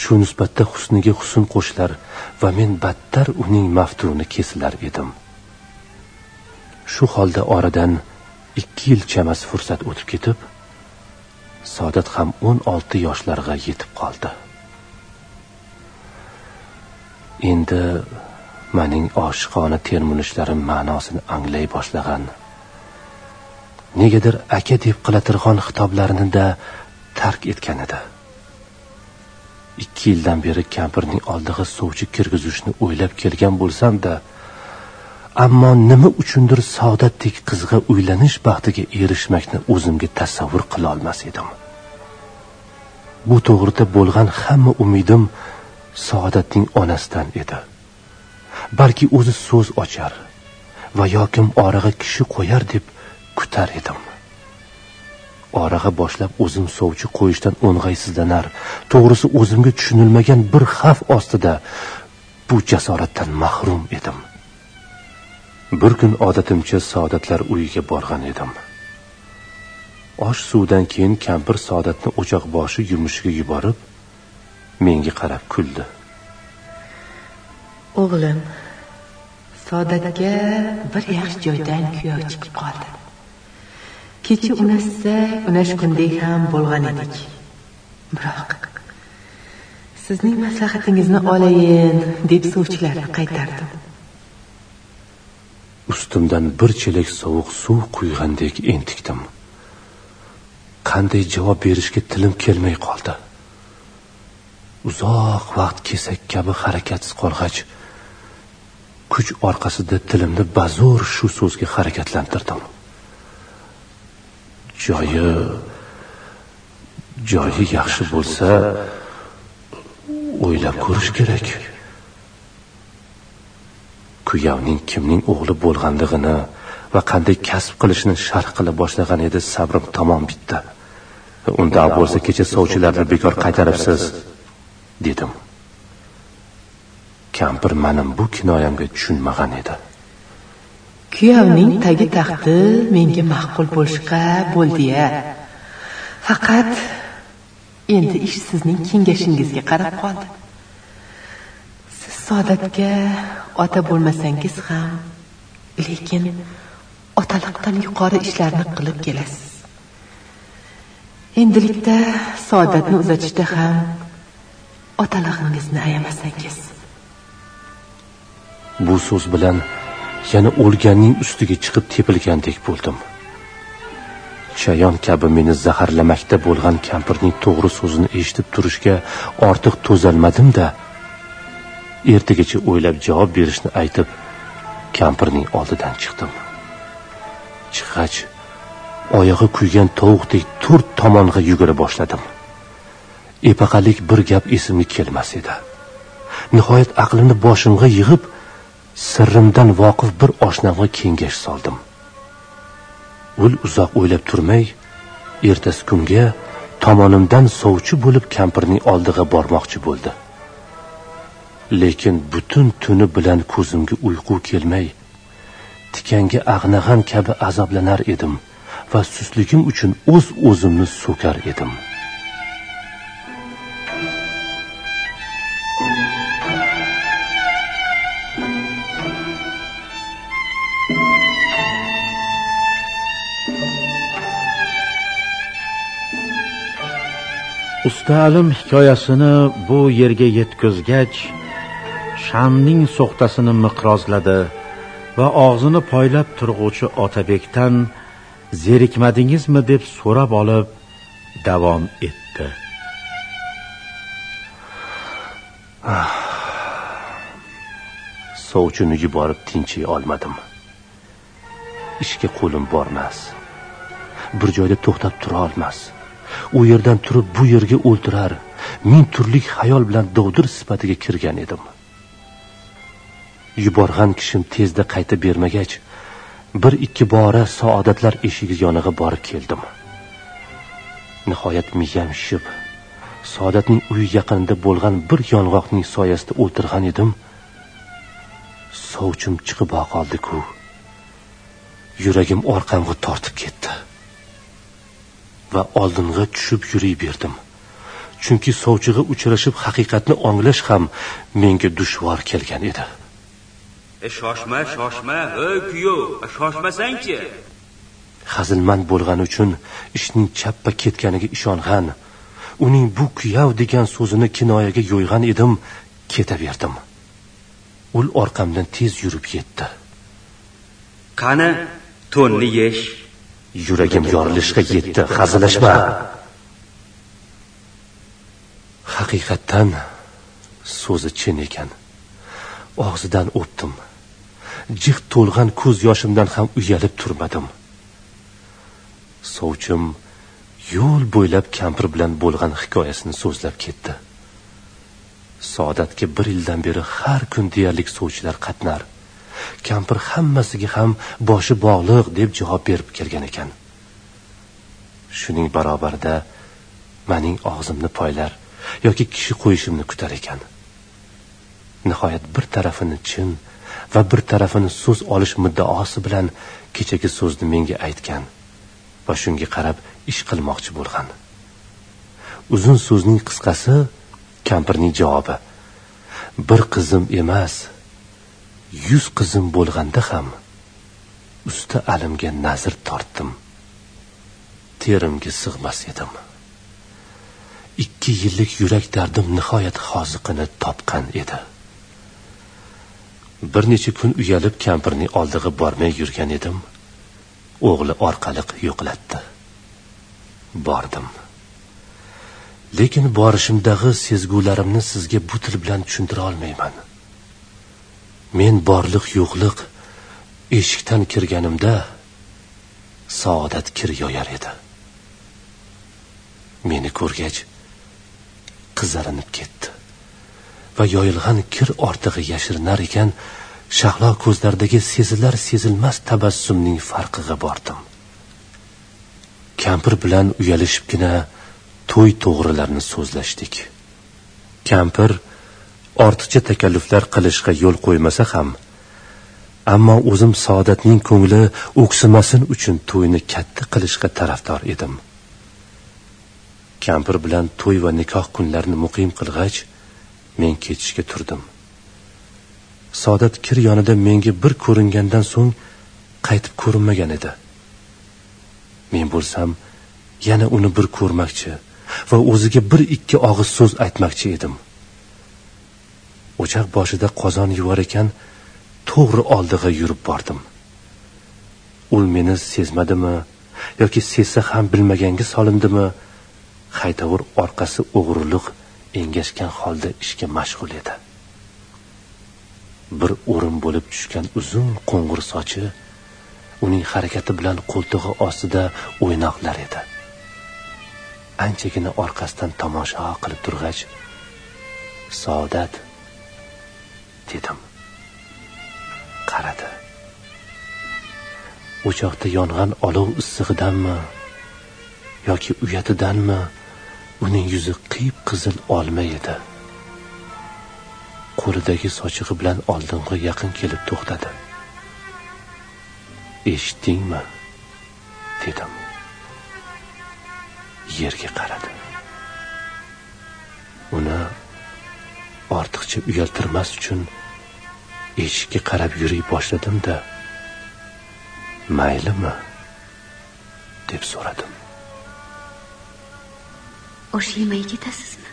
Shu nisbatda husniga husn qo'shilar va men battar uning maftuni kesilar edim. Shu holda oradan ikki yil chamasi fursat o'tib ketib sodat ham o'n olti yoshlarga yetib qoldi. Endi mening oshiqona termulishlarim ma'nosini anglay boshlagan. Negadir aka deb qilatirg'on xitoblarini da tark etgan edi. Ikki yildan beri kampirning oldiga suvchi kirgizishni o'ylab kelgan bo'lsam da ammo nima uchundir saodatdek qizga uylanish baxtiga erishmakni o'zimga tasavvur qilolmas edim. Bu to'g'rida bo'lgan hamma umidim saodatning onasidan edi. Balki o'zi so'z ochar va yokim orag'a kishi qo'yar deb kutar edim. Orag'a boshlab o'zim sovchi qo'yishdan o'ng'aysizlanar to'g'risi o'zimga tushunilmagan bir xavf ostida bu jasoratdan mahrum edim. Bir kun odatimcha saodatlar uyiga borgan edim. Osh suvdan keyin kampir saodatni o'choqboshi yumushiga yuborib menga qarab kuldi. O'g'lim saodatga bir yaxshi joydan kuyov chiqib qoldi. Kecha unashsa unashgundek ham bo'lgan edik. Biroq sizning maslahatingizni olayin deb suvchilarni qaytardim. Ustimdan bir chelak sovuq suv quygandek entikdim qanday javob berishga tilim kelmay qoldi. Uzoq vaqt kesak kabi harakatsiz qolg'ach kuch orqasida tilimni bazo'r shu so'zga harakatlantirdim. Joyi joyi yaxshi bo'lsa o'ylab ko'rish kerak. Kuyovning kimning o'g'li bo'lganligini va qanday kasb qilishni sharh qila boshlagan edi sabrim tamom bitdi. Unda bo'lsa kecha sovchilarni bekor qaytaribsiz dedim kampir manim bu kinoyamga tushunmagan edi kuyovning tagi taxti menga ma'qul bo'lishga bo'ldi-ya. Faqat endi ish sizning kengashingizga qarab qoldi. Siz Saodatga ota bo'lmasangiz ham, lekin otaliqdan yuqori ishlarni qilib kelasiz. Endilikda Saodatni uzatishda ham otalig'ingizni ayamasangiz. bu so'z bilan yana o'lganning ustiga chiqib tepilgandek bo'ldim chayon kabi meni zaharlamakda bo'lgan kampirning to'g'ri so'zini eshitib turishga ortiq to'zalmadim-da ertagacha o'ylab javob berishni aytib kampirning oldidan chiqdim chiqqach oyog'i kuygan tovuqdek to'rt tomonga yugura boshladim. Epaqalik bir gap esimga kelmas edi. Nihoyat aqlimni boshimga yig'ib sirrimdan voqif bir oshnamga kengash soldim. Ul uzoq o'ylab turmay ertasi kunga tomonimdan sovchi bo'lib kampirning oldiga bormoqchi bo'ldi. Lekin butun tuni bilan ko'zimga uyqu kelmay tikanga ag'nag'an kabi azoblanar edim. Va susligim uchun o'z o'zimni so'kar edim. Ustaalim hikoyasini bu yerga yetkazgach shamning so'xtasini miqrozladi va og'zini poylab turg'uvchi otabekdan zerikmadingizmi deb so'rab olib davom etdi. Ah. Sovchini yuborib tinchiy olmadim. Ishga qo'lim bormas. Bir joyda to'xtab tura olmas. U yerdan turib bu yerga o'ltirar ming turlik xayol bilan dovdir sifatiga kirgan edim. Yuborgan kishim tezda qaytib bermagach bir ikki bora saodatlar eshigi yonig'a borib keldim. Nihoyat miyam shishib saodatning uyi yaqinida bo'lgan bir yong'oqning soyasida o'tirgan edim. Sovchim chiqib qoldiku yuragim orqamga tortib ketdi. Va oldinga tushib yuray berdim. Chunki sovchiga uchrashib haqiqatni anglash ham menga dushvor kelgan edi. E shoshma shoshma ey kuyov e, shoshmasangchi? Hazilmand bo'lgani uchun ishning chappa ketganiga ishongan uning bu kuyav degan so'zini kinoyaga yo'ygan edim ketaverdim. Ul orqamdan tez yurib yetdi. Qani to'nni yesh. Yuragim yorilishga yetdi hazillashma. Haqiqatdan so'zi chin ekan. Og'zidan o'pdim jiq to'lg'an ko'z yoshimdan ham uyalib turmadim. Sovchim yo'l bo'ylab kampir bilan bo'lgan hikoyasini so'zlab ketdi. Saodatga bir yildan beri har kun deyarli sovchilar qatnar. Kampir hammasiga ham boshi bog'liq deb javob berib kelgan ekan. Shuning barobarida mening og'zimni poylar yoki kishi qo'yishimni kutar ekan. Nihoyat bir tarafini chin va bir tarafini so'z olish muddaosi bilan kechagi so'zni menga aytgan va shunga qarab ish qilmoqchi bo'lgan. Uzun so'zning qisqasi kampirning javobi. Bir qizim emas yuz qizim bo'lganda ham usta alimga nazr tortdim. Terimga sig'mas edim. Ikki yillik yurak dardim nihoyat hoziqini topgan edi. Bir necha kun uyalib kampirning oldiga bormay yurgan edim. O'g'li orqaliq yo'qlatdi. Bordim. Lekin borishimdagi sezgularimni sizga bu til bilan tushuntira olmayman. Men borliq yo'qliq eshikdan kirganimda saodat kir yoyar edi. Meni ko'rgach qizarinib ketdi. Va yoyilgan kir ortig'i yashirinar ekan shahlo ko'zlaridagi sezilar sezilmas tabassumning farqiga bordim. Kampir bilan uyalishibgina to'y to'g'rilarni so'zlashdik. Kampir ortiqcha takalluflar qilishga yo'l qo'ymasa ham ammo o'zim saodatning ko'ngli o'ksimasin uchun to'yni katta qilishga tarafdor edim. Kampir bilan to'y va nikoh kunlarini muqim qilg'ach men ketishga turdim. Saodat kir yonida menga bir ko'ringandan so'ng qaytib ko'rinmagan edi. Men bo'lsam yana uni bir ko'rmoqchi va o'ziga bir ikki og'iz so'z aytmoqchi edim. O'choq boshida qozon yuvar ekan to'g'ri oldig'a yurib bordim. U meni sezmadimi yoki sezsa ham bilmaganga solindimi? Haytovur orqasi o'g'riliq engashgan holda ishga mashg'ul edi. Bir o'rin bo'lib tushgan uzun qo'ng'ir sochi uning harakati bilan qo'ltig'i ostida o'ynoqlar edi. Anchagina orqasidan tomosha qilib turg'ach saodat dedim. Qaradi. O'choqda yongan olov issig'idanmi yoki uyatidanmi uning yuzi qiyib qizil olma edi. Qo'lidagi sochig'i bilan oldinga yaqin kelib to'xtadi. Eshitdingmi dedim. Yerga qaradi. Uni ortiqcha uyaltirmas uchun eshikka qarab yuriy boshladim-da, maylimi? deb so'radim. O'shamay ketasizmi?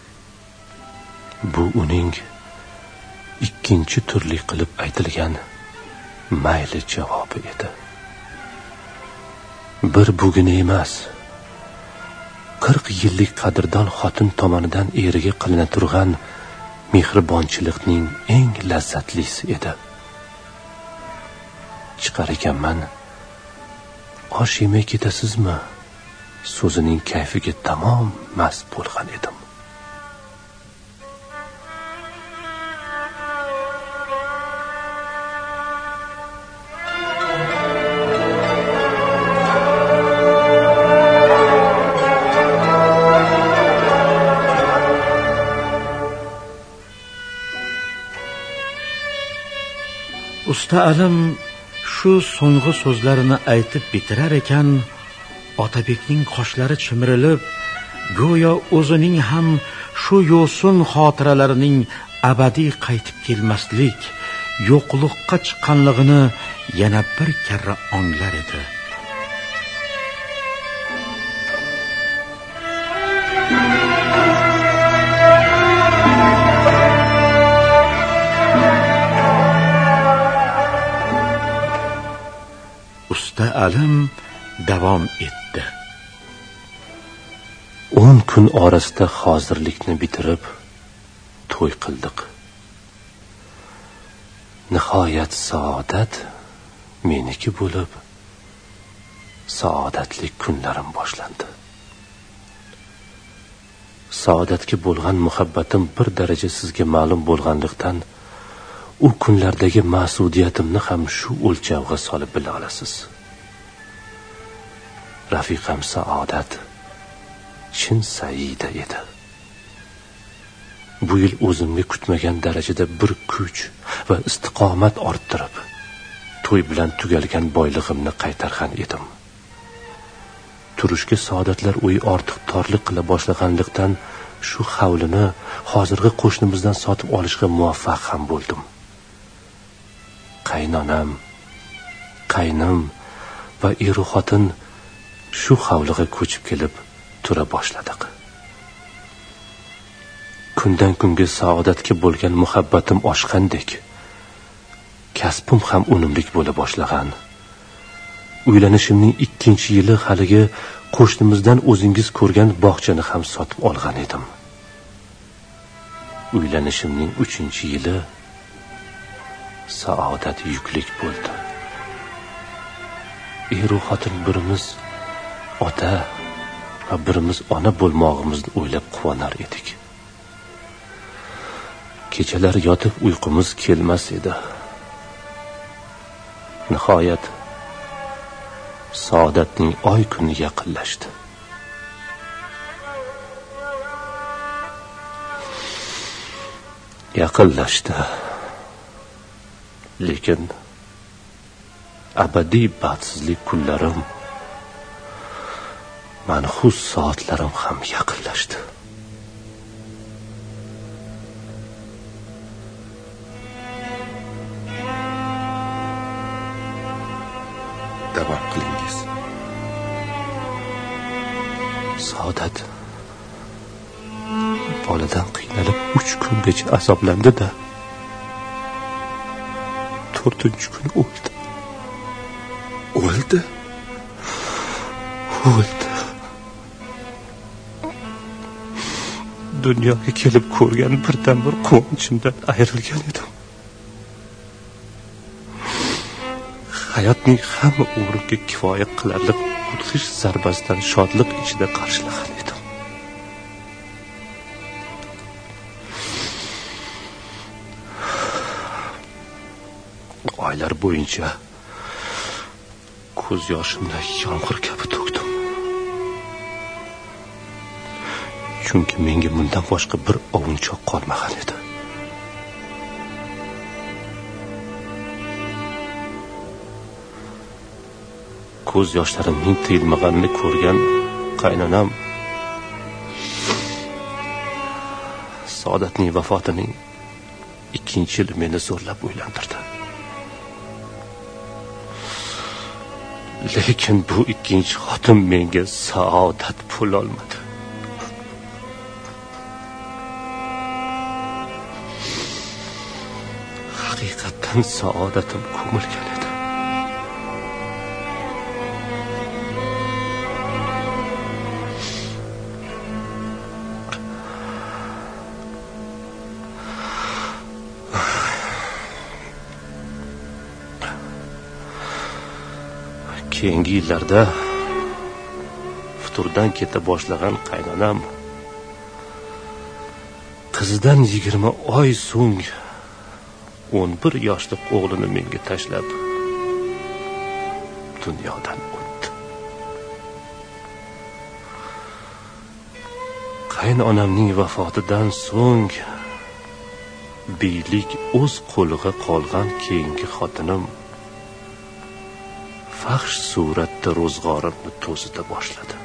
Bu uning ikkinchi turli qilib aytilgan mayli javobi edi. Bir bugun emas, 40 yillik qadrdon xotin tomonidan eriga qilina turgan mehribonchilikning eng lazzatlisi edi chiqar ekanman osh yemay ketasizmi so'zining kayfiga tamom mast bo'lgan edim. Usta alim shu so'nggi so'zlarini aytib bitirar ekan otabekning qoshlari chimirilib go'yo o'zining ham shu yo'sin xotiralarining abadiy qaytib kelmaslik yo'qliqqa chiqqanligini yana bir karra onglar edi. Usta alim davom etdi. Kun orasida hozirlikni bitirib to'y qildik nihoyat saodat meniki bo'lib saodatli kunlarim boshlandi. Saodatga bo'lgan muhabbatim bir daraja sizga ma'lum bo'lganlikdan u kunlardagi mas'udiyatimni ham shu o'lchovga solib bila olasiz. Rafiqam saodat chin saida edi. Bu yil o'zimga kutmagan darajada bir kuch va istiqomat orttirib to'y bilan tugalgan boylig'imni qaytargan edim. Turishga saodatlar uyi ortiq torlik qila boshlaganlikdan shu havlini hozirgi qo'shnimizdan sotib olishga muvaffaq ham bo'ldim. Qaynonam qaynim va eru xotin shu hovliga ko'chib kelib tura boshladik. Kundan kunga saodatga bo'lgan muhabbatim oshgandek kasbim ham unumlik bo'la boshlagan. Uylanishimning ikkinchi yili haligi qo'shnimizdan o'zingiz ko'rgan bog'chani ham sotib olgan edim. Uylanishimning uchinchi yili saodat yuklik bo'ldi. Eru xotin birimiz ota va birimiz ona bo'lmog'imizni o'ylab quvonar edik. Kechalar yotib uyqumiz kelmas edi. Nihoyat saodatning oy kuni yaqinlashdi. Yaqinlashdi. Lekin abadiy baxtsizlik kunlarim manhus soatlarim ham yaqinlashdi. Davom qilingiz. Saodat. Boladan qiynalib uch kungacha azoblandi da. To'rtinchi kuni o'ldi. O'ldi? O'ldi. Dunyoga kelib ko'rgan birdan bir quvonchimdan ayrilgan edim. Hayotning hamma umrimga kifoya qilarlik mudhish zarbasidan shodlik ichida qarshilagan edim. Oylar bo'yicha ko'z yoshimda yomg'ir kabi chunki menga bundan boshqa bir ovunchoq qolmagan edi. Ko'z yoshlarimning tiyilmaganini ko'rgan qaynonam saodatning vafotining ikkinchi yili meni zo'rlab uylantirdi. Lekin bu ikkinchi xotin menga saodat bo'lolmadi. Saodatim ko'milgan edi keyingi yillarda futurdan keta boshlagan qaynonam qizidan yigirma oy so'ng o'n bir yoshli o'g'lini menga tashlab dunyodan o'tdi. Qaynonamning vafotidan so'ng biylik o'z qo'liga qolgan keyingi xotinim faxsh suratda ro'zg'orimni to'zita boshladi.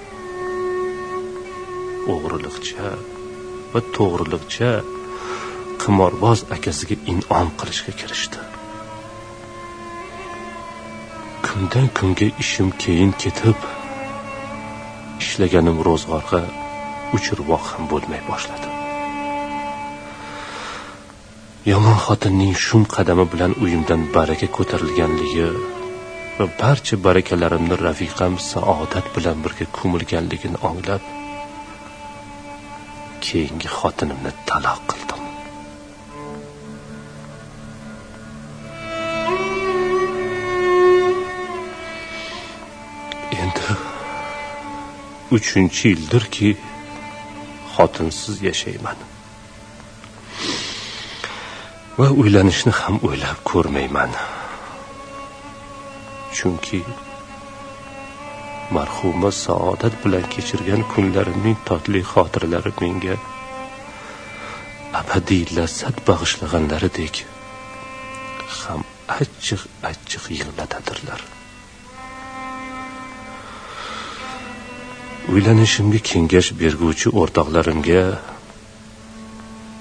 O'g'riliqcha va to'g'riliqcha qimorboz akasiga in'om qilishga kirishdi. Kundan kunga ishim keyin ketib ishlaganim ro'zg'orga uchirvoq ham bo'lmay boshladi. Yomon xotinning shum qadami bilan uyimdan baraka ko'tarilganligi va barcha barakalarimni rafiqam saodat bilan birga ko'milganligini anglab keyingi xotinimni taloq qildi uchinchi yildirki xotinsiz yashayman. Va uylanishni ham o'ylab ko'rmayman. Chunki marhuma saodat bilan kechirgan kunlarimning totli xotiralari menga abadiy lazzat bag'ishlaganlaridek ham achchiq achchiq yig'latadirlar. Uylanishimga kengash berguvchi o'rtoqlarimga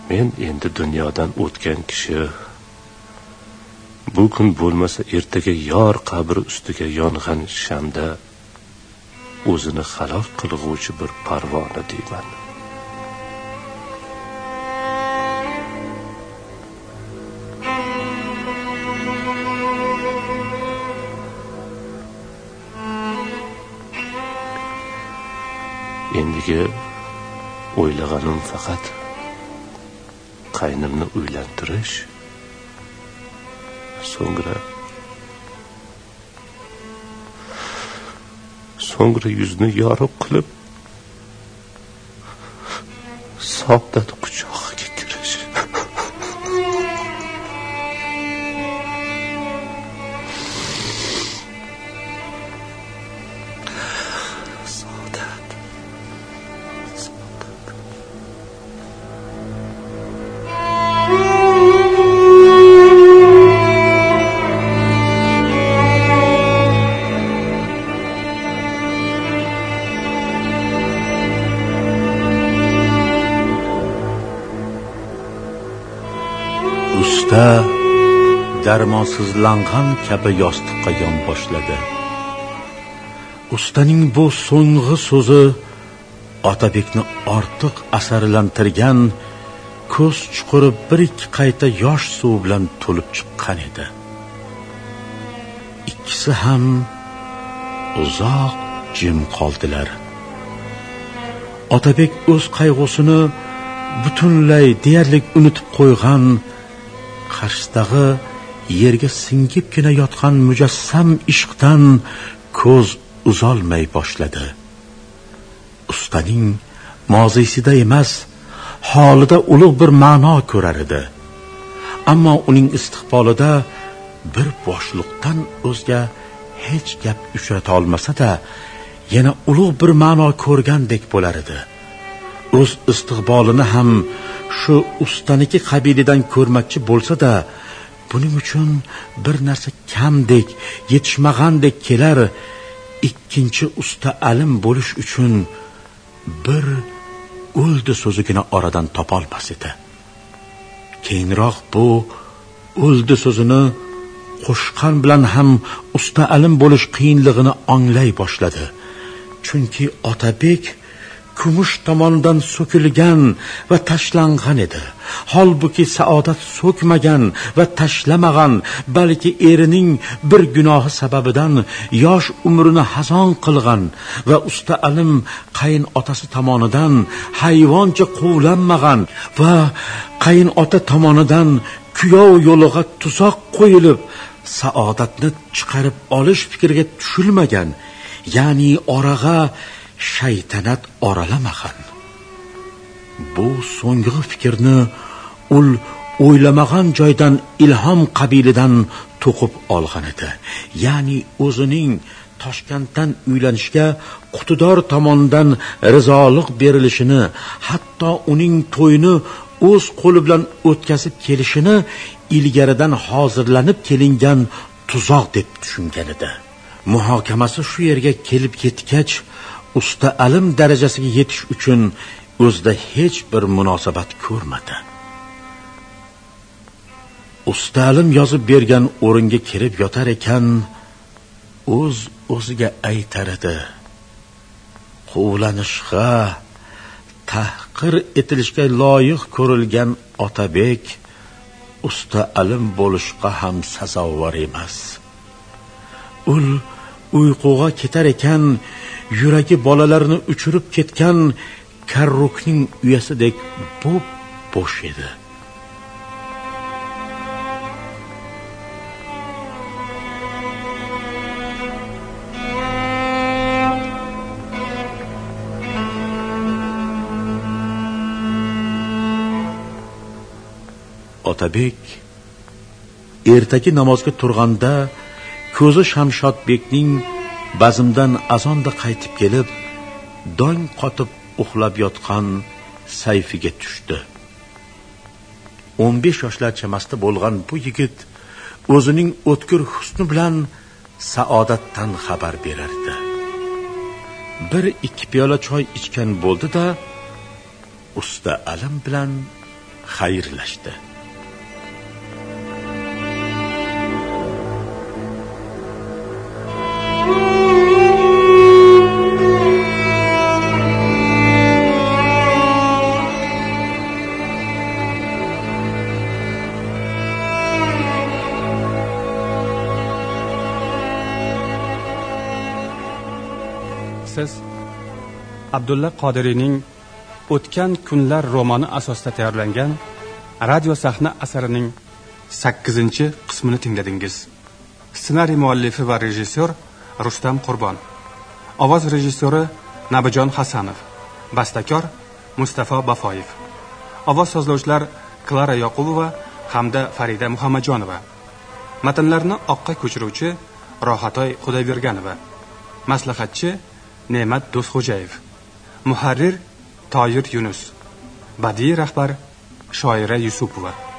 men endi dunyodan o'tgan kishi. Bu kun bo'lmasa ertaga yor qabri ustiga yongan shamda o'zini halok qilg'uvchi bir parvona deyman. endigi o'ylaganim faqat qaynimni uylantirish so'ngra so'ngra yuzni yorug' qilib soddat darmonsizlangan kabi yostiqqa yon boshladi. Ustaning bu so'nggi so'zi otabekni ortiq asarlantirgan ko'z chuquri bir ikki qayta yosh suv bilan to'lib chiqqan edi. Ikkisi ham uzoq jim qoldilar. Otabek o'z qayg'usini butunlay deyarli unutib qo'ygan qarshisidagi yerga singibgina yotgan mujassam ishqdan ko'z uzolmay boshladi. Ustaning moziysida emas holida ulug' bir ma'no ko'rar edi. Ammo uning istiqbolida bir boshliqdan o'zga hech gap uchrata olmasa-da, yana ulug' bir ma'no ko'rgandek bo'lar edi. O'z istiqbolini ham shu ustaniki qabilidan ko'rmoqchi bo'lsa-da, buning uchun bir narsa kamdek, yetishmagandek kelar. Ikkinchi usta alim bo'lish uchun bir o'ldi so'zigina oradan topolmas edi. Keyinroq bu o'ldi so'zini qo'shqan bilan ham usta alim bo'lish qiyinligini anglay boshladi. Chunki Otabek kumush tomonidan so'kilgan va tashlangan edi. Holbuki saodat so'kmagan va tashlamagan balki erining bir gunohi sababidan yosh umrini hazon qilgan va usta alim qayin otasi tomonidan hayvoncha quvlanmagan va qayin ota tomonidan kuyov yo'lig'a tuzoq qo'yilib saodatni chiqarib olish fikriga tushilmagan ya'ni orag'a shaytanat oralamag'in bu so'nggi fikrni ul o'ylamagan joydan ilhom qabilidan to'qib olgan edi. Ya'ni o'zining toshkentdan uylanishga qutidor tomonidan rizolik berilishini hatto uning to'yini o'z qo'li bilan o'tkazib kelishini ilgaridan hozirlanib kelingan tuzoq deb tushungan edi. Muhokamasi shu yerga kelib yetgach usta alim darajasiga yetish uchun o'zida hech bir munosabat ko'rmadi. Usta alim yozib bergan o'ringa kirib yotar ekan o'z o'ziga aytar edi quvlanishga tahqir etilishga loyiq ko'rilgan otabek usta alim bo'lishga ham sazovor emas. Ul uyquga ketar ekan yuragi bolalarini uchirib ketgan karrukning uyasidek bo'p bo'sh edi. Otabek ertagi namozga turganda ko'zi shamshodbekning bazmdan azonda qaytib kelib dong qotib uxlab yotgan sayfiga tushdi. 15 yoshlar chamasida bo'lgan bu yigit o'zining o'tkir husni bilan saodatdan xabar berardi. Bir ikki piyola choy ichgan bo'ldi da usta alim bilan xayrlashdi. Abdulla qodiriyning o'tgan kunlar romani asosida tayyorlangan radio sahna asarining sakkizinchi qismini tingladingiz. Ssenariy muallifi va rejissyor rustam qurbon. Ovoz rejissyori nabijon hasanov. Bastakor mustafo bafoyev. Ovoz sozlovchilar klara yoqubova hamda farida muhammadjonova. Matnlarni oqqa ko'chiruvchi rohatoy xudoyberganova. Maslahatchi ne'mat do'stxo'jayev. Muharrir toyir yunus. Badiiy rahbar shoira yusupova.